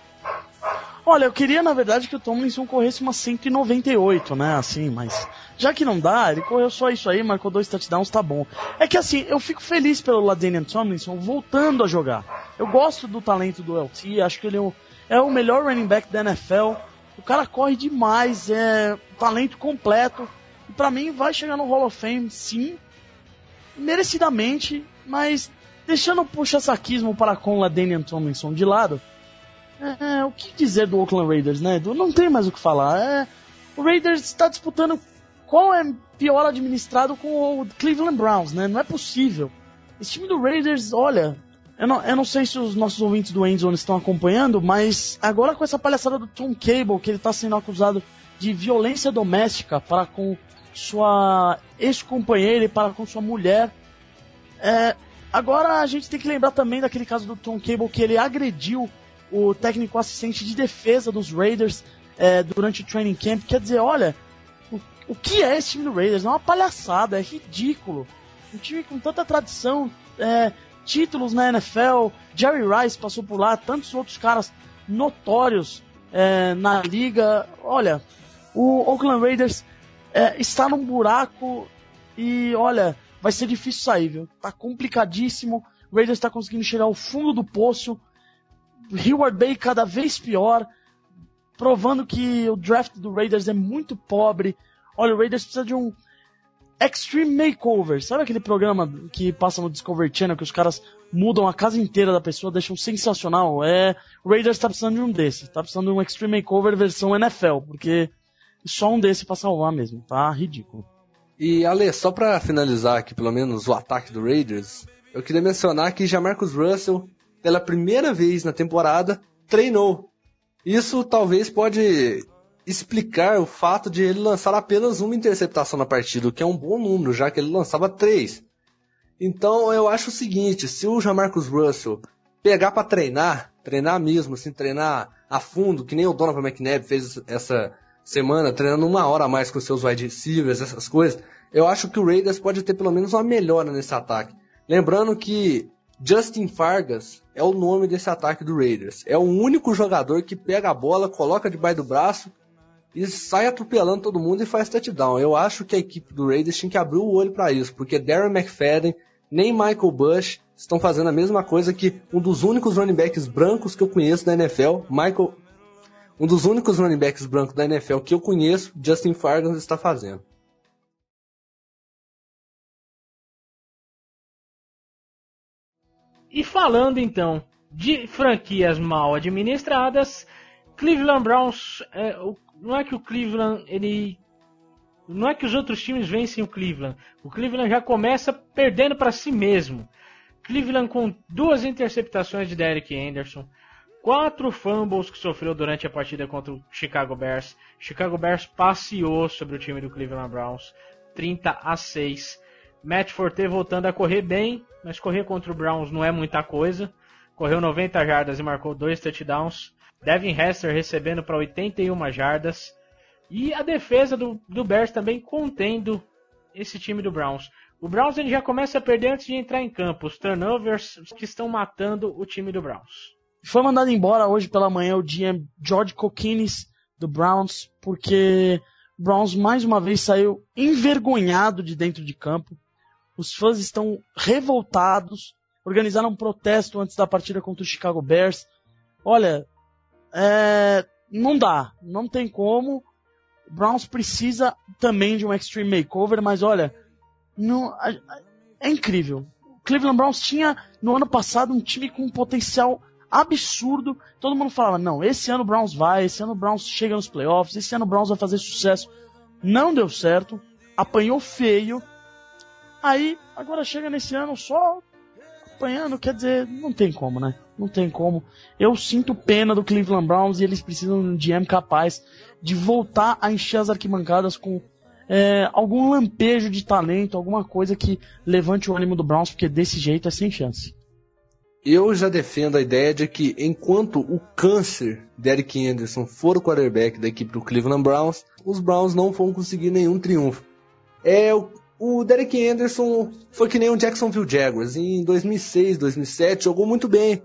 Olha, eu queria na verdade que o Tomlinson corresse uma 198, né? Assim, mas já que não dá, ele correu só isso aí, marcou dois touchdowns, tá bom. É que assim, eu fico feliz pelo Ladanian Tomlinson voltando a jogar. Eu gosto do talento do LT, acho que ele é o, é o melhor running back da NFL. O cara corre demais, é talento completo. E pra mim vai chegar no Hall of Fame, sim, merecidamente, mas deixando o puxa-saquismo para com o Ladanian Tomlinson de lado é, o que dizer do Oakland Raiders, né? Não tem mais o que falar. É, o Raiders está disputando qual é pior administrado com o Cleveland Browns, né? Não é possível. Esse time do Raiders, olha, eu não, eu não sei se os nossos ouvintes do Endzone estão acompanhando, mas agora com essa palhaçada do Tom Cable, que ele está sendo acusado de violência doméstica para com sua ex-companheira e para com sua mulher, é, agora a gente tem que lembrar também daquele caso do Tom Cable que ele agrediu o técnico assistente de defesa dos Raiders é, durante o training camp. Quer dizer, olha, o, o que é esse time do Raiders? É uma palhaçada, é ridículo. Um time com tanta tradição, é, títulos na NFL, Jerry Rice passou por lá, tantos outros caras notórios é, na liga. Olha, o Oakland Raiders é, está num buraco e, olha, vai ser difícil sair, viu? Tá complicadíssimo. O Raiders está conseguindo chegar ao fundo do poço. Hayward Bay cada vez pior, provando que o draft do Raiders é muito pobre. Olha, o Raiders precisa de um Extreme Makeover. Sabe aquele programa que passa no Discovery Channel que os caras mudam a casa inteira da pessoa, deixam sensacional? É, o Raiders tá precisando de um desse. Tá precisando de um Extreme Makeover versão NFL, porque só um desse pra salvar mesmo. Tá ridículo. E Ale, só pra finalizar aqui pelo menos o ataque do Raiders, eu queria mencionar que já Marcus Russell pela primeira vez na temporada, treinou. Isso talvez pode explicar o fato de ele lançar apenas uma interceptação na partida, o que é um bom número, já que ele lançava três. Então eu acho o seguinte, se o Jamarcus Russell pegar para treinar, treinar mesmo, assim, treinar a fundo, que nem o Donovan McNabb fez essa semana, treinando uma hora a mais com seus wide receivers, essas coisas, eu acho que o Raiders pode ter pelo menos uma melhora nesse ataque. Lembrando que Justin Fargas é o nome desse ataque do Raiders. É o único jogador que pega a bola, coloca debaixo do braço e sai atropelando todo mundo e faz touchdown. Eu acho que a equipe do Raiders tinha que abrir o olho para isso, porque Darren McFadden nem Michael Bush estão fazendo a mesma coisa que um dos únicos running backs brancos que eu conheço da NFL, Michael, um dos únicos running backs brancos da NFL que eu conheço, Justin Fargas está fazendo. E falando então de franquias mal administradas, Cleveland Browns, é, não é que o Cleveland ele não é que os outros times vencem o Cleveland. O Cleveland já começa perdendo para si mesmo. Cleveland com duas interceptações de Derek Anderson, quatro fumbles que sofreu durante a partida contra o Chicago Bears. Chicago Bears passeou sobre o time do Cleveland Browns, 30 a 6. Matt Forte voltando a correr bem, mas correr contra o Browns não é muita coisa. Correu 90 jardas e marcou dois touchdowns. Devin Hester recebendo para 81 jardas. E a defesa do, do Bears também contendo esse time do Browns. O Browns ele já começa a perder antes de entrar em campo. Os turnovers que estão matando o time do Browns. Foi mandado embora hoje pela manhã o GM George Coquines do Browns, porque Browns mais uma vez saiu envergonhado de dentro de campo. Os fãs estão revoltados, organizaram um protesto antes da partida contra o Chicago Bears. Olha, é, não dá, não tem como. O Browns precisa também de um extreme makeover, mas olha, não, é incrível. O Cleveland Browns tinha no ano passado um time com um potencial absurdo. Todo mundo falava: não, esse ano o Browns vai, esse ano o Browns chega nos playoffs, esse ano o Browns vai fazer sucesso. Não deu certo, apanhou feio Aí, agora chega nesse ano só apanhando, quer dizer, não tem como, né? Não tem como. Eu sinto pena do Cleveland Browns e eles precisam de um GM capaz de voltar a encher as arquibancadas com é, algum lampejo de talento, alguma coisa que levante o ânimo do Browns, porque desse jeito é sem chance. Eu já defendo a ideia de que enquanto o câncer de Eric Anderson for o quarterback da equipe do Cleveland Browns, os Browns não vão conseguir nenhum triunfo. É o o Derek Anderson foi que nem o Jacksonville Jaguars. Em 2006, 2007, jogou muito bem.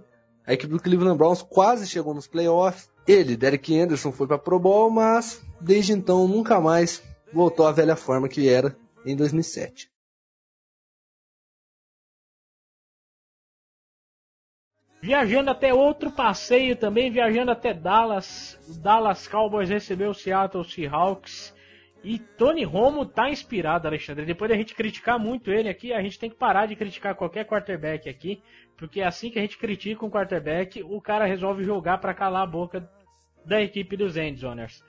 A equipe do Cleveland Browns quase chegou nos playoffs. Ele, Derek Anderson, foi para Pro Bowl, mas desde então nunca mais voltou à velha forma que era em 2007. Viajando até outro passeio também, viajando até Dallas. O Dallas Cowboys recebeu o Seattle Seahawks e Tony Romo tá inspirado, Alexandre. Depois da gente criticar muito ele aqui, a gente tem que parar de criticar qualquer quarterback aqui, porque é assim que a gente critica um quarterback, o cara resolve jogar para calar a boca da equipe dos Endzoners.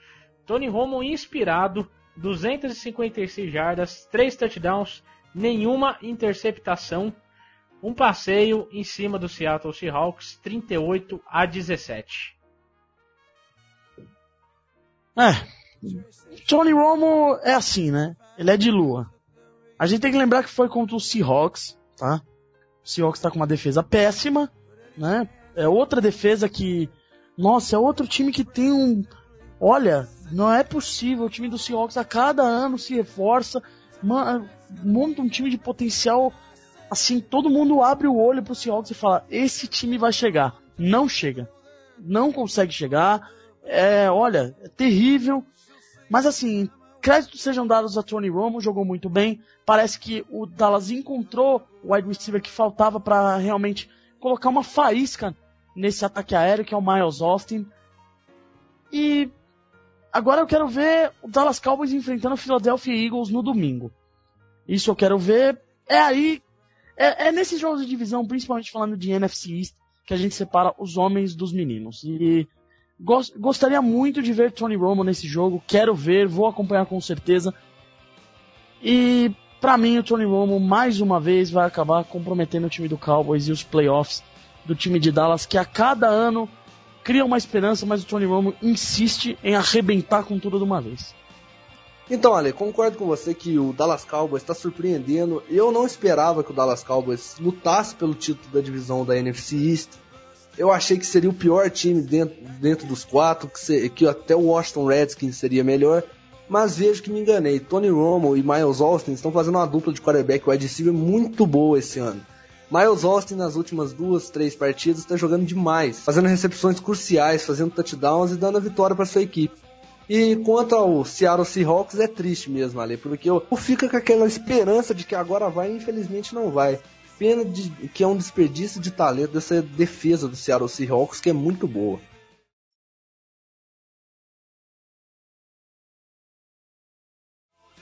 Tony Romo inspirado, 256 jardas, 3 touchdowns, nenhuma interceptação, um passeio em cima do Seattle Seahawks, 38 a 17. É, Tony Romo é assim, né? Ele é de lua. A gente tem que lembrar que foi contra o Seahawks, tá? O Seahawks tá com uma defesa péssima, né? É outra defesa que. Nossa, é outro time que tem um. Olha, não é possível. O time do Seahawks a cada ano se reforça, monta um time de potencial. Assim, todo mundo abre o olho pro Seahawks e fala: esse time vai chegar. Não chega. Não consegue chegar. É, olha, é terrível. Mas assim, créditos sejam dados a Tony Romo, jogou muito bem. Parece que o Dallas encontrou o wide receiver que faltava para realmente colocar uma faísca nesse ataque aéreo, que é o Miles Austin. E agora eu quero ver o Dallas Cowboys enfrentando o Philadelphia Eagles no domingo. Isso eu quero ver. É aí, é, é nesses jogos de divisão, principalmente falando de NFC East, que a gente separa os homens dos meninos. E Gostaria muito de ver Tony Romo nesse jogo. Quero ver, vou acompanhar com certeza. E para mim o Tony Romo mais uma vez vai acabar comprometendo o time do Cowboys e os playoffs do time de Dallas, que a cada ano cria uma esperança, mas o Tony Romo insiste em arrebentar com tudo de uma vez. Então, Ale, concordo com você que o Dallas Cowboys está surpreendendo. Eu não esperava que o Dallas Cowboys lutasse pelo título da divisão da NFC East. Eu achei que seria o pior time dentro, dentro dos quatro, que, ser, que até o Washington Redskins seria melhor. Mas vejo que me enganei. Tony Romo e Miles Austin estão fazendo uma dupla de quarterback wide receiver muito boa esse ano. Miles Austin nas últimas duas, três partidas está jogando demais, fazendo recepções cruciais, fazendo touchdowns e dando a vitória para sua equipe. E quanto ao Seattle Seahawks, é triste mesmo, ali, porque eu fico com aquela esperança de que agora vai e infelizmente não vai. Pena de que é um desperdício de talento dessa defesa do Seattle Seahawks, que é muito boa.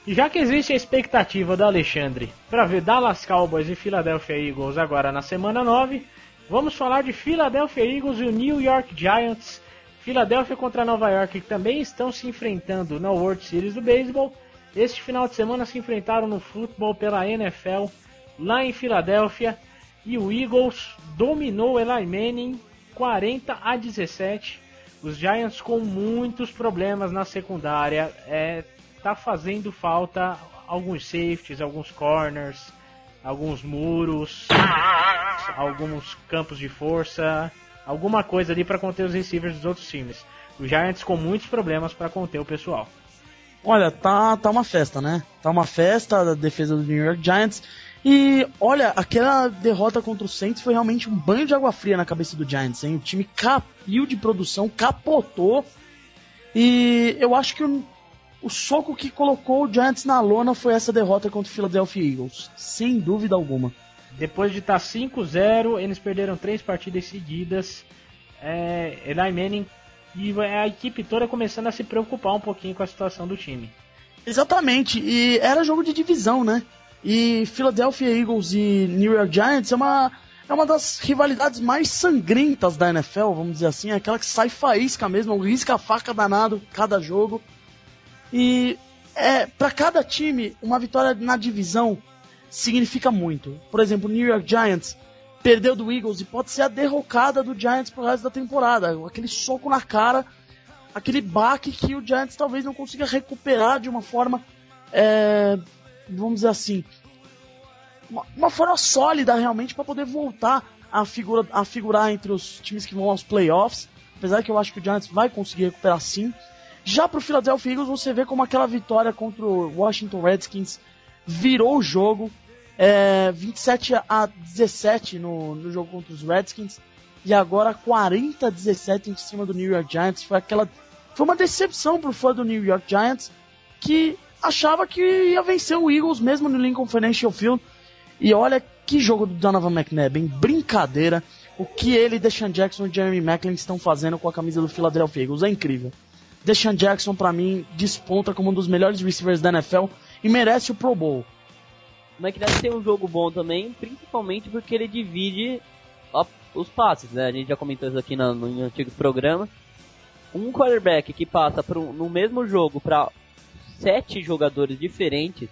E já que existe a expectativa do Alexandre para ver Dallas Cowboys e Philadelphia Eagles agora na semana 9, vamos falar de Philadelphia Eagles e o New York Giants. Philadelphia contra Nova York que também estão se enfrentando na World Series do beisebol. Este final de semana se enfrentaram no futebol pela NFL lá em Filadélfia e o Eagles dominou Eli Manning 40 a 17. Os Giants com muitos problemas na secundária, é, tá fazendo falta alguns safeties, alguns corners, alguns muros, alguns campos de força, alguma coisa ali para conter os receivers dos outros times. Os Giants com muitos problemas para conter o pessoal. Olha, tá, tá uma festa, né? Tá uma festa da defesa do New York Giants. E olha, aquela derrota contra o Saints foi realmente um banho de água fria na cabeça do Giants, hein? O time caiu de produção, capotou. E eu acho que o o soco que colocou o Giants na lona foi essa derrota contra o Philadelphia Eagles, sem dúvida alguma. Depois de estar 5-0, eles perderam três partidas seguidas. É, Eli Manning e a equipe toda começando a se preocupar um pouquinho com a situação do time. Exatamente, e era jogo de divisão, né? E Philadelphia Eagles e New York Giants é uma, é uma das rivalidades mais sangrentas da NFL, vamos dizer assim, é aquela que sai faísca mesmo, risca a faca danado cada jogo. E é, para cada time, uma vitória na divisão significa muito. Por exemplo, New York Giants perdeu do Eagles e pode ser a derrocada do Giants pro resto da temporada. Aquele soco na cara, aquele baque que o Giants talvez não consiga recuperar de uma forma, é, vamos dizer assim, uma, uma forma sólida realmente para poder voltar a, figura, a figurar entre os times que vão aos playoffs. Apesar que eu acho que o Giants vai conseguir recuperar sim. Já pro Philadelphia Eagles, você vê como aquela vitória contra o Washington Redskins virou o jogo. É, 27 a 17 no, no jogo contra os Redskins. E agora 40 a 17 em cima do New York Giants. Foi aquela. Foi uma decepção pro fã do New York Giants que achava que ia vencer o Eagles mesmo no Lincoln Financial Field. E olha que jogo do Donovan McNabb, hein? Brincadeira. O que ele, Deshaun Jackson e Jeremy Macklin estão fazendo com a camisa do Philadelphia Eagles é incrível. Deshaun Jackson, para mim, desponta como um dos melhores receivers da NFL e merece o Pro Bowl. O McNabb tem um jogo bom também, principalmente porque ele divide os passes, né? A gente já comentou isso aqui no, no antigo programa. Um quarterback que passa pro, no mesmo jogo para sete jogadores diferentes,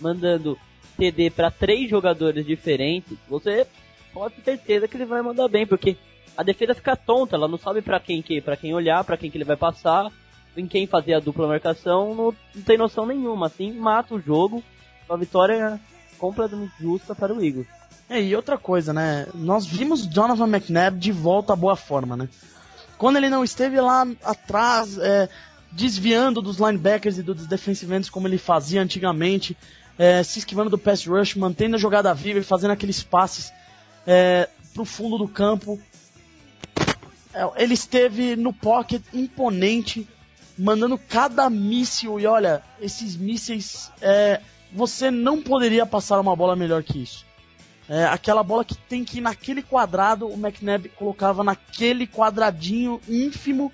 mandando TD para três jogadores diferentes, você pode ter certeza que ele vai mandar bem, porque a defesa fica tonta, ela não sabe para quem que, para quem olhar, para quem que ele vai passar em quem fazer a dupla marcação não, não tem noção nenhuma. Assim, mata o jogo. Uma vitória completamente justa para o Eagles. É, e outra coisa, né? Nós vimos Donovan McNabb de volta à boa forma, né? Quando ele não esteve lá atrás, é, desviando dos linebackers e dos defensive ends como ele fazia antigamente, é, se esquivando do pass rush, mantendo a jogada viva e fazendo aqueles passes é, pro fundo do campo. É, ele esteve no pocket imponente, mandando cada míssil. E olha, esses mísseis, é, você não poderia passar uma bola melhor que isso. É, aquela bola que tem que ir naquele quadrado, o McNabb colocava naquele quadradinho ínfimo.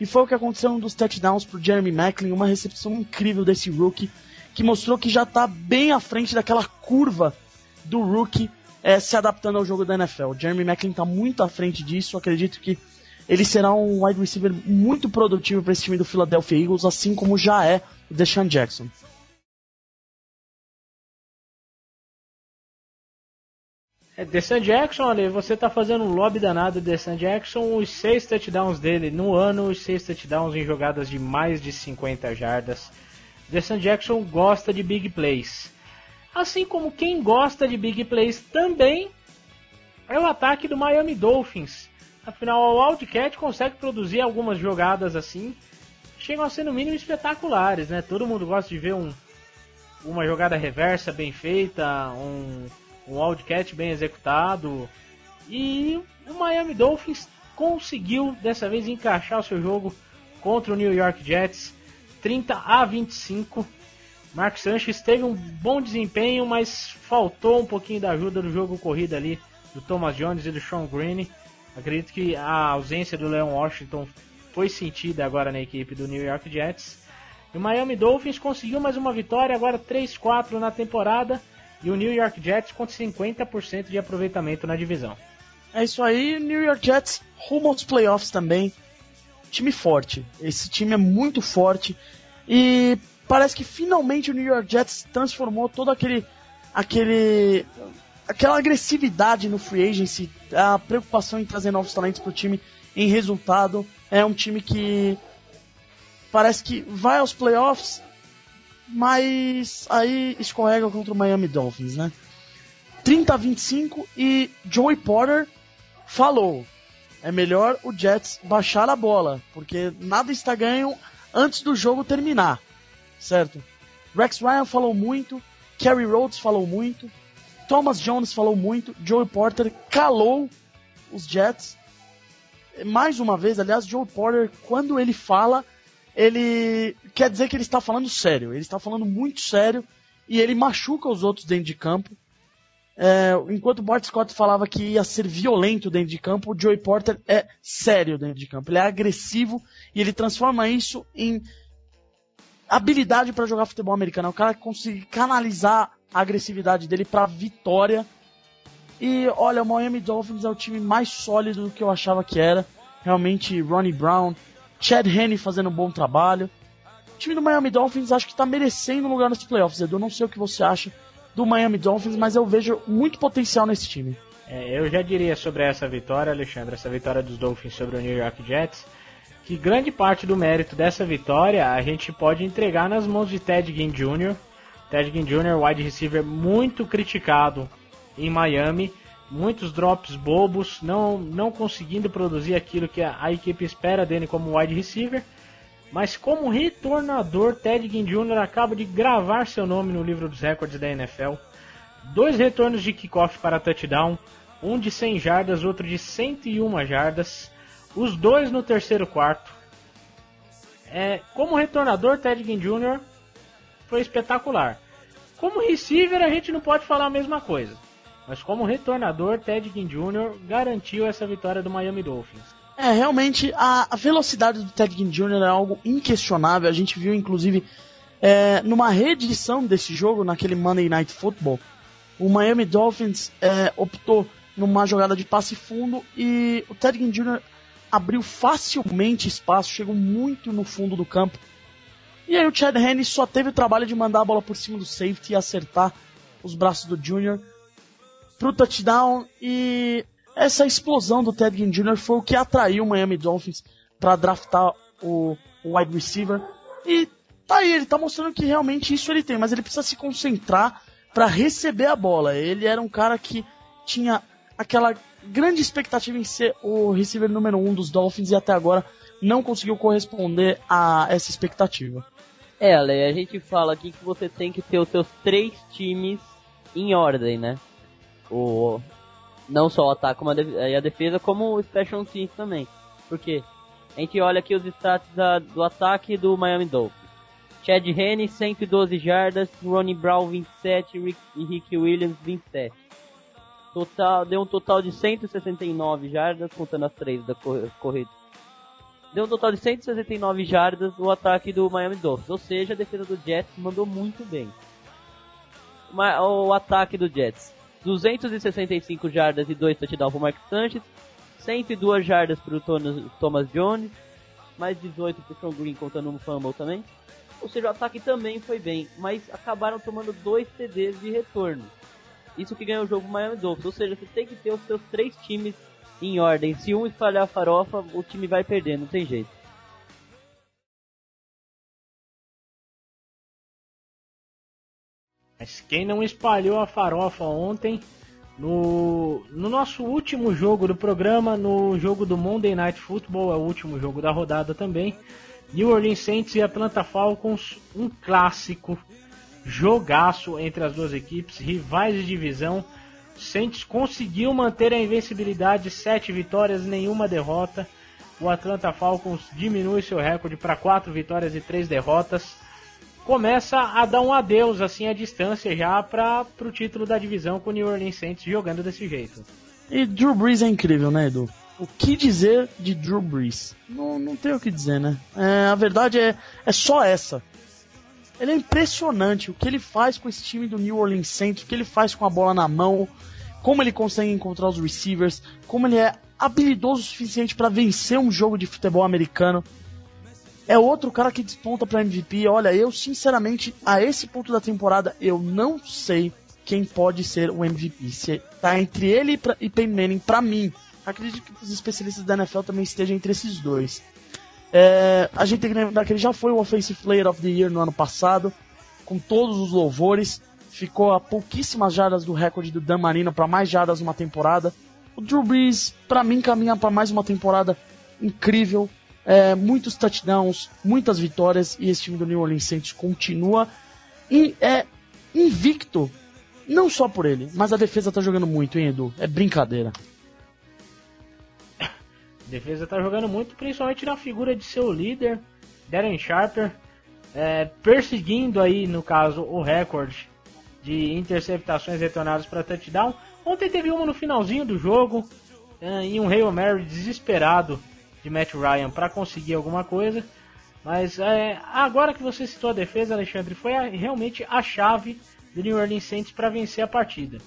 E foi o que aconteceu num dos touchdowns pro Jeremy Macklin, uma recepção incrível desse rookie, que mostrou que já está bem à frente daquela curva do rookie é, se adaptando ao jogo da NFL. Jeremy Macklin está muito à frente disso, acredito que ele será um wide receiver muito produtivo para esse time do Philadelphia Eagles, assim como já é o Deshaun Jackson. É, Deshaun Jackson, olha, você tá fazendo um lobby danado de Deshaun Jackson, os seis touchdowns dele no ano, os seis touchdowns em jogadas de mais de 50 jardas. Deshaun Jackson gosta de big plays. Assim como quem gosta de big plays também é o ataque do Miami Dolphins. Afinal, o Wildcat consegue produzir algumas jogadas assim, chegam a ser no mínimo espetaculares, né? Todo mundo gosta de ver um, uma jogada reversa bem feita, um, um Wildcat bem executado. E o Miami Dolphins conseguiu dessa vez encaixar o seu jogo contra o New York Jets 30 a 25. Mark Sanchez teve um bom desempenho, mas faltou um pouquinho da ajuda do jogo corrido ali do Thomas Jones e do Sean Green. Acredito que a ausência do Leon Washington foi sentida agora na equipe do New York Jets. E o Miami Dolphins conseguiu mais uma vitória, agora 3-4 na temporada. E o New York Jets com 50% de aproveitamento na divisão. É isso aí, New York Jets rumo aos playoffs também. Time forte. Esse time é muito forte. E parece que finalmente o New York Jets transformou todo aquele. aquele. aquela agressividade no free agency, a preocupação em trazer novos talentos para o time em resultado. É um time que parece que vai aos playoffs, mas aí escorrega contra o Miami Dolphins, né? 30 a 25 e Joey Porter falou: é melhor o Jets baixar a bola, porque nada está ganho antes do jogo terminar, certo? Rex Ryan falou muito, Kerry Rhodes falou muito, Thomas Jones falou muito, Joey Porter calou os Jets. Mais uma vez, aliás, Joey Porter, quando ele fala, ele quer dizer que ele está falando sério. Ele está falando muito sério e ele machuca os outros dentro de campo. É, enquanto Bart Scott falava que ia ser violento dentro de campo, o Joey Porter é sério dentro de campo. Ele é agressivo e ele transforma isso em habilidade para jogar futebol americano. É o cara que consegue canalizar a agressividade dele para vitória. E olha, o Miami Dolphins é o time mais sólido do que eu achava que era. Realmente, Ronnie Brown, Chad Henne fazendo um bom trabalho. O time do Miami Dolphins acho que está merecendo um lugar nos playoffs, Edu. Não sei o que você acha do Miami Dolphins, mas eu vejo muito potencial nesse time. É, eu já diria sobre essa vitória, Alexandre, essa vitória dos Dolphins sobre o New York Jets, que grande parte do mérito dessa vitória a gente pode entregar nas mãos de Ted Ginn Jr. Ted Ginn Jr., wide receiver muito criticado em Miami, muitos drops bobos, não, não conseguindo produzir aquilo que a, a equipe espera dele como wide receiver. Mas como retornador, Ted Ginn Jr. acaba de gravar seu nome no livro dos recordes da NFL. Dois retornos de kickoff para touchdown, um de 100 jardas, outro de 101 jardas, os dois no terceiro quarto. É, como retornador, Ted Ginn Jr. foi espetacular. Como receiver, a gente não pode falar a mesma coisa. Mas como retornador, Ted Ginn Jr. garantiu essa vitória do Miami Dolphins. É, realmente, a, velocidade do Ted Ginn Jr. é algo inquestionável. A gente viu, inclusive, é, numa reedição desse jogo, naquele Monday Night Football, o Miami Dolphins é, optou numa jogada de passe fundo e o Ted Ginn Jr. abriu facilmente espaço, chegou muito no fundo do campo. E aí o Chad Henne só teve o trabalho de mandar a bola por cima do safety e acertar os braços do Jr. pro touchdown e essa explosão do Ted Ginn Jr. foi o que atraiu o Miami Dolphins para draftar o, o, wide receiver. E tá aí, ele tá mostrando que realmente isso ele tem, mas ele precisa se concentrar para receber a bola. Ele era um cara que tinha aquela grande expectativa em ser o receiver número um dos Dolphins e até agora não conseguiu corresponder a essa expectativa. É, Ale, a gente fala aqui que você tem que ter os seus três times em ordem, né? O, não só o ataque como a, e a defesa, como o special teams também. Porque a gente olha aqui os stats da, do ataque do Miami Dolphins. Chad Henne, 112 jardas, Ronnie Brown, 27 Rick, e Rick Williams, 27. Total, deu um total de 169 jardas, contando as três da corrida. Deu um total de 169 jardas o ataque do Miami Dolphins. Ou seja, a defesa do Jets mandou muito bem. O ataque do Jets. 265 jardas e 2 touchdowns para o Mark Sanchez, 102 jardas para o Thomas Jones, mais 18 para o Sean Green, contando um fumble também. Ou seja, o ataque também foi bem, mas acabaram tomando dois TDs de retorno. Isso que ganha o jogo Miami Dolphins. Ou seja, você tem que ter os seus três times em ordem. Se um espalhar a farofa, o time vai perder, não tem jeito. Mas quem não espalhou a farofa ontem, no, no nosso último jogo do programa, no jogo do Monday Night Football, é o último jogo da rodada também, New Orleans Saints e Atlanta Falcons, um clássico, jogaço entre as duas equipes, rivais de divisão. Saints conseguiu manter a invencibilidade, sete vitórias, nenhuma derrota. O Atlanta Falcons diminui seu recorde para quatro vitórias e três derrotas começa a dar um adeus assim à distância já para o título da divisão com o New Orleans Saints jogando desse jeito. E Drew Brees é incrível, né, Edu? O que dizer de Drew Brees? Não, não tem o que dizer, né? É, a verdade é, é só essa. Ele é impressionante o que ele faz com esse time do New Orleans Saints, o que ele faz com a bola na mão, como ele consegue encontrar os receivers, como ele é habilidoso o suficiente para vencer um jogo de futebol americano é outro cara que desponta para MVP. Olha, eu sinceramente, a esse ponto da temporada, eu não sei quem pode ser o MVP. Se tá entre ele e, pra, Manning, pra mim. Acredito que os especialistas da NFL também estejam entre esses dois. É, a gente tem que lembrar que ele já foi o Offensive Player of the Year no ano passado, com todos os louvores. Ficou a pouquíssimas jardas do recorde do Dan Marino para mais jardas numa temporada. O Drew Brees, para mim, caminha para mais uma temporada incrível é, muitos touchdowns, muitas vitórias e esse time do New Orleans Saints continua in, é, invicto. Não só por ele, mas a defesa tá jogando muito, hein, Edu? É brincadeira. A defesa tá jogando muito, principalmente na figura de seu líder, Darren Sharper, é, perseguindo aí, no caso, o recorde de interceptações retornadas para touchdown. Ontem teve uma no finalzinho do jogo, é, em um Hail Mary desesperado de Matt Ryan para conseguir alguma coisa. Mas é, agora que você citou a defesa, Alexandre, foi a, realmente a chave do New Orleans Saints para vencer a partida.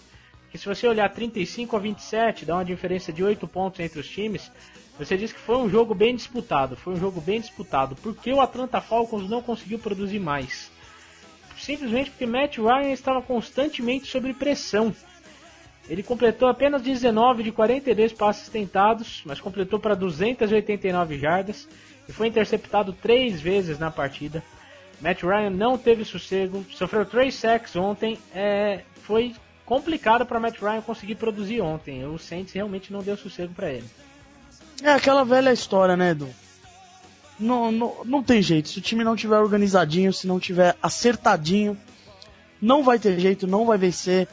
Porque se você olhar 35 a 27, dá uma diferença de 8 pontos entre os times, você diz que foi um jogo bem disputado. Foi um jogo bem disputado. Porque o Atlanta Falcons não conseguiu produzir mais? Simplesmente porque Matt Ryan estava constantemente sob pressão. Ele completou apenas 19 de 42 passes tentados, mas completou para 289 jardas e foi interceptado três vezes na partida. Matt Ryan não teve sossego, sofreu três sacks ontem. É, foi complicado para Matt Ryan conseguir produzir ontem. O Saints realmente não deu sossego para ele. É aquela velha história, né, Edu? Não, não, não tem jeito. Se o time não tiver organizadinho, se não tiver acertadinho, não vai ter jeito, não vai vencer.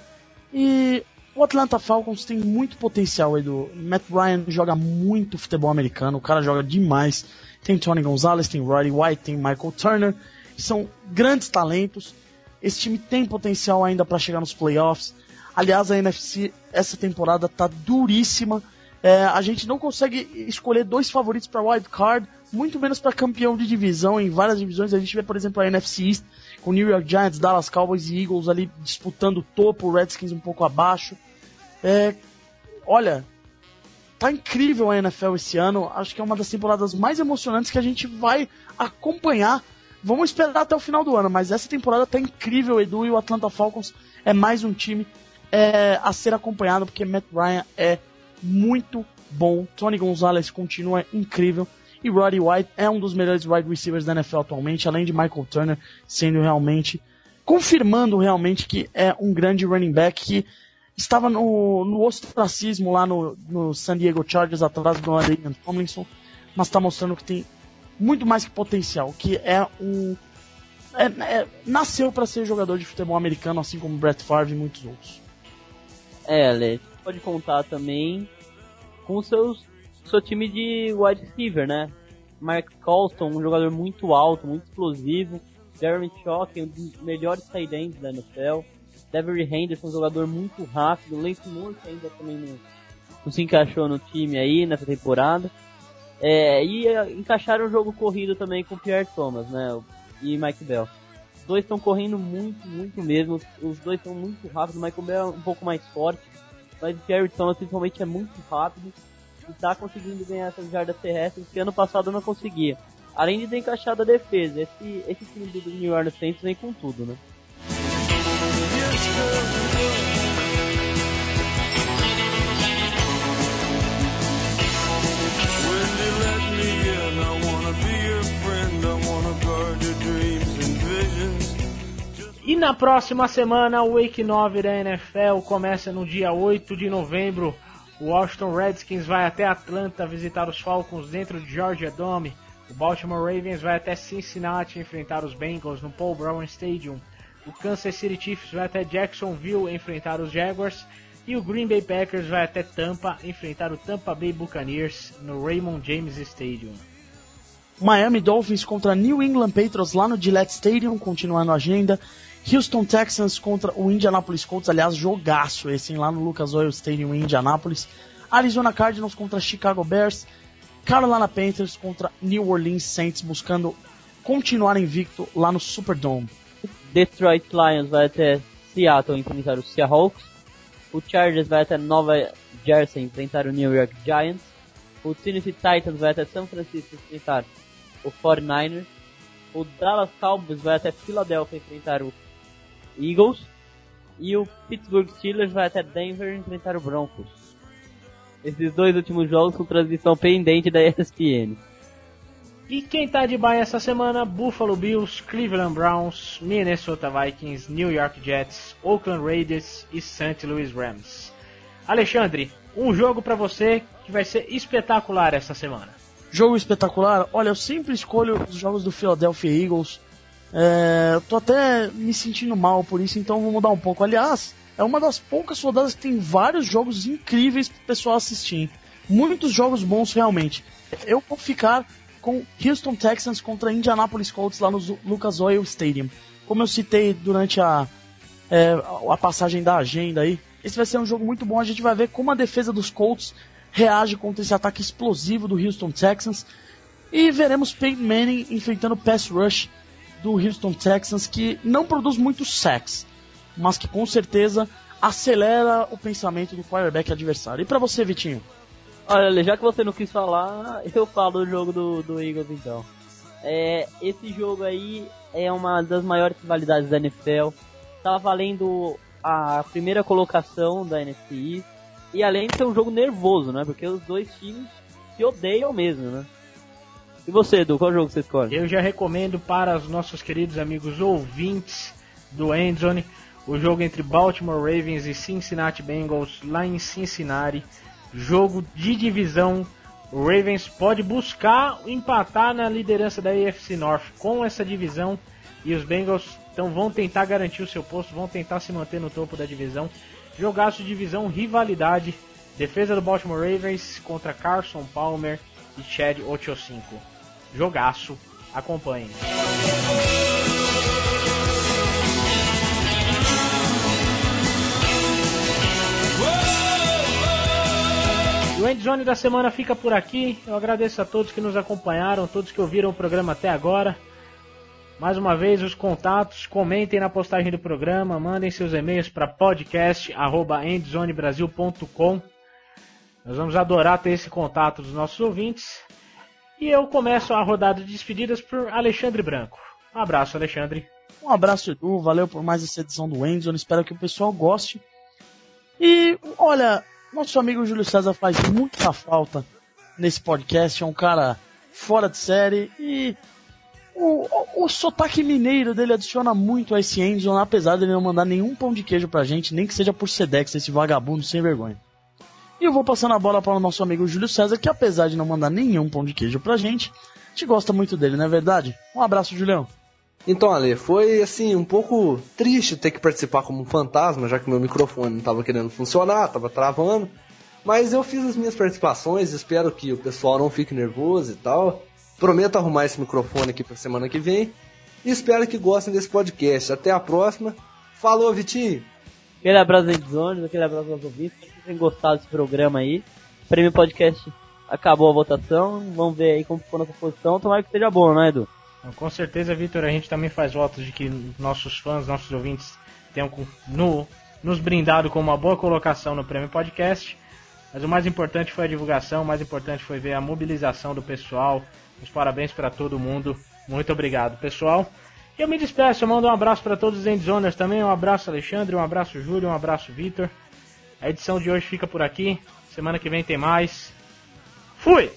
E o Atlanta Falcons tem muito potencial, Edu. Matt Ryan joga muito futebol americano, o cara joga demais. Tem Tony Gonzalez, tem Roddy White, tem Michael Turner. São grandes talentos. Esse time tem potencial ainda para chegar nos playoffs. Aliás, a NFC essa temporada tá duríssima. É, a gente não consegue escolher dois favoritos para wild card, muito menos para campeão de divisão em várias divisões. A gente vê, por exemplo, a NFC East com New York Giants, Dallas Cowboys e Eagles ali disputando o topo, Redskins um pouco abaixo. É, olha, tá incrível a NFL esse ano. Acho que é uma das temporadas mais emocionantes que a gente vai acompanhar. Vamos esperar até o final do ano, mas essa temporada tá incrível, Edu, e o Atlanta Falcons é mais um time é, a ser acompanhado, porque Matt Ryan é muito bom. Tony Gonzalez continua incrível. E Roddy White é um dos melhores wide receivers da NFL atualmente, além de Michael Turner sendo realmente, confirmando realmente que é um grande running back que estava no, no ostracismo lá no, no San Diego Chargers atrás do Adrian Tomlinson, mas está mostrando que tem muito mais que potencial, que é um é, é, nasceu para ser jogador de futebol americano, assim como Brett Favre e muitos outros. É, Ale, pode contar também com seus, seu time de wide receiver, né? Mark Colston, um jogador muito alto, muito explosivo. Jeremy Shock, um dos melhores tight ends da NFL. Devery Henderson, um jogador muito rápido. Lance Morse ainda também não, não, se encaixou no time aí nessa temporada. É, e é, encaixaram o jogo corrido também com Pierre Thomas, né? E Mike Bell. Os dois estão correndo muito, muito mesmo. Os dois são muito rápidos. O Bell é um pouco mais forte. Mas o Pierre Thomas principalmente é muito rápido. E está conseguindo ganhar essas jardas terrestres que ano passado não conseguia. Além de ter encaixado a defesa. Esse, esse time do New Orleans Saints vem com tudo, né? Na próxima semana, o Week 9 da NFL começa no dia 8 de novembro. O Washington Redskins vai até Atlanta visitar os Falcons dentro de Georgia Dome. O Baltimore Ravens vai até Cincinnati enfrentar os Bengals no Paul Brown Stadium. O Kansas City Chiefs vai até Jacksonville enfrentar os Jaguars. E o Green Bay Packers vai até Tampa enfrentar o Tampa Bay Buccaneers no Raymond James Stadium. Miami Dolphins contra New England Patriots lá no Gillette Stadium, continuando a agenda. Houston Texans contra o Indianapolis Colts, aliás, jogaço esse lá no Lucas Oil Stadium em Indianapolis. Arizona Cardinals contra Chicago Bears. Carolina Panthers contra New Orleans Saints, buscando continuar invicto lá no Superdome. Detroit Lions vai até Seattle enfrentar o Seahawks. O Chargers vai até Nova Jersey enfrentar o New York Giants. O Tennessee Titans vai até São Francisco enfrentar o 49ers. O Dallas Cowboys vai até Filadélfia enfrentar o Eagles. E o Pittsburgh Steelers vai até Denver enfrentar o Broncos. Esses dois últimos jogos com transmissão pendente da ESPN. E quem tá de baia essa semana? Buffalo Bills, Cleveland Browns, Minnesota Vikings, New York Jets, Oakland Raiders e St. Louis Rams. Alexandre, um jogo para você que vai ser espetacular essa semana. Jogo espetacular? Olha, eu sempre escolho os jogos do Philadelphia Eagles. É, tô até me sentindo mal por isso, então vou mudar um pouco. Aliás, é uma das poucas rodadas que tem vários jogos incríveis pro pessoal assistir. Muitos jogos bons realmente. Eu vou ficar com Houston Texans contra Indianapolis Colts lá no Lucas Oil Stadium. Como eu citei durante a, é, a passagem da agenda aí, esse vai ser um jogo muito bom. A gente vai ver como a defesa dos Colts reage contra esse ataque explosivo do Houston Texans. E veremos Peyton Manning enfrentando pass rush do Houston Texans, que não produz muitos sacks, mas que com certeza acelera o pensamento do quarterback adversário. E para você, Vitinho? Olha, já que você não quis falar, eu falo do jogo do, do Eagles então. É, esse jogo aí é uma das maiores rivalidades da NFL. Tá valendo a primeira colocação da NFC e além de ser um jogo nervoso, né? Porque os dois times se odeiam mesmo, né? E você, Edu, qual jogo você escolhe? Eu já recomendo para os nossos queridos amigos ouvintes do Endzone o jogo entre Baltimore Ravens e Cincinnati Bengals lá em Cincinnati. Jogo de divisão. O Ravens pode buscar empatar na liderança da AFC North com essa divisão e os Bengals então vão tentar garantir o seu posto, vão tentar se manter no topo da divisão. Jogaço de divisão, rivalidade. Defesa do Baltimore Ravens contra Carson Palmer e Chad Ochocinco. Jogaço. Acompanhe. O Endzone da semana fica por aqui. Eu agradeço a todos que nos acompanharam, todos que ouviram o programa até agora. Mais uma vez, os contatos, comentem na postagem do programa, mandem seus e-mails para podcast.endzonebrasil.com. Nós vamos adorar ter esse contato dos nossos ouvintes. E eu começo a rodada de despedidas por Alexandre Branco. Um abraço, Alexandre. Um abraço, Edu. Valeu por mais essa edição do Endzone. Espero que o pessoal goste. E, olha, nosso amigo Júlio César faz muita falta nesse podcast. É um cara fora de série e o, o, o, sotaque mineiro dele adiciona muito a esse Enzo, apesar de ele não mandar nenhum pão de queijo pra gente, nem que seja por Sedex, esse vagabundo sem vergonha. E eu vou passando a bola para o nosso amigo Júlio César, que apesar de não mandar nenhum pão de queijo pra gente, a gente gosta muito dele, não é verdade? Um abraço, Julião. Então, Ale, foi assim, um pouco triste ter que participar como um fantasma, já que meu microfone não estava querendo funcionar, estava travando. Mas eu fiz as minhas participações, espero que o pessoal não fique nervoso e tal. Prometo arrumar esse microfone aqui para semana que vem. E espero que gostem desse podcast. Até a próxima. Falou, Vitinho! Aquele abraço aí dos aquele abraço aos ouvintes. Tenham gostado desse programa aí. Prêmio Podcast acabou a votação. Vamos ver aí como ficou nossa posição. Tomara que seja bom, né, Edu? Com certeza, Vitor. A gente também faz votos de que nossos fãs, nossos ouvintes tenham no, nos brindado com uma boa colocação no Prêmio Podcast. Mas o mais importante foi a divulgação, o mais importante foi ver a mobilização do pessoal, os parabéns para todo mundo. Muito obrigado, pessoal. Eu me despeço, eu mando um abraço para todos os endzoners também. Um abraço, Alexandre, um abraço, Júlio, um abraço, Vitor. A edição de hoje fica por aqui. Semana que vem tem mais. Fui!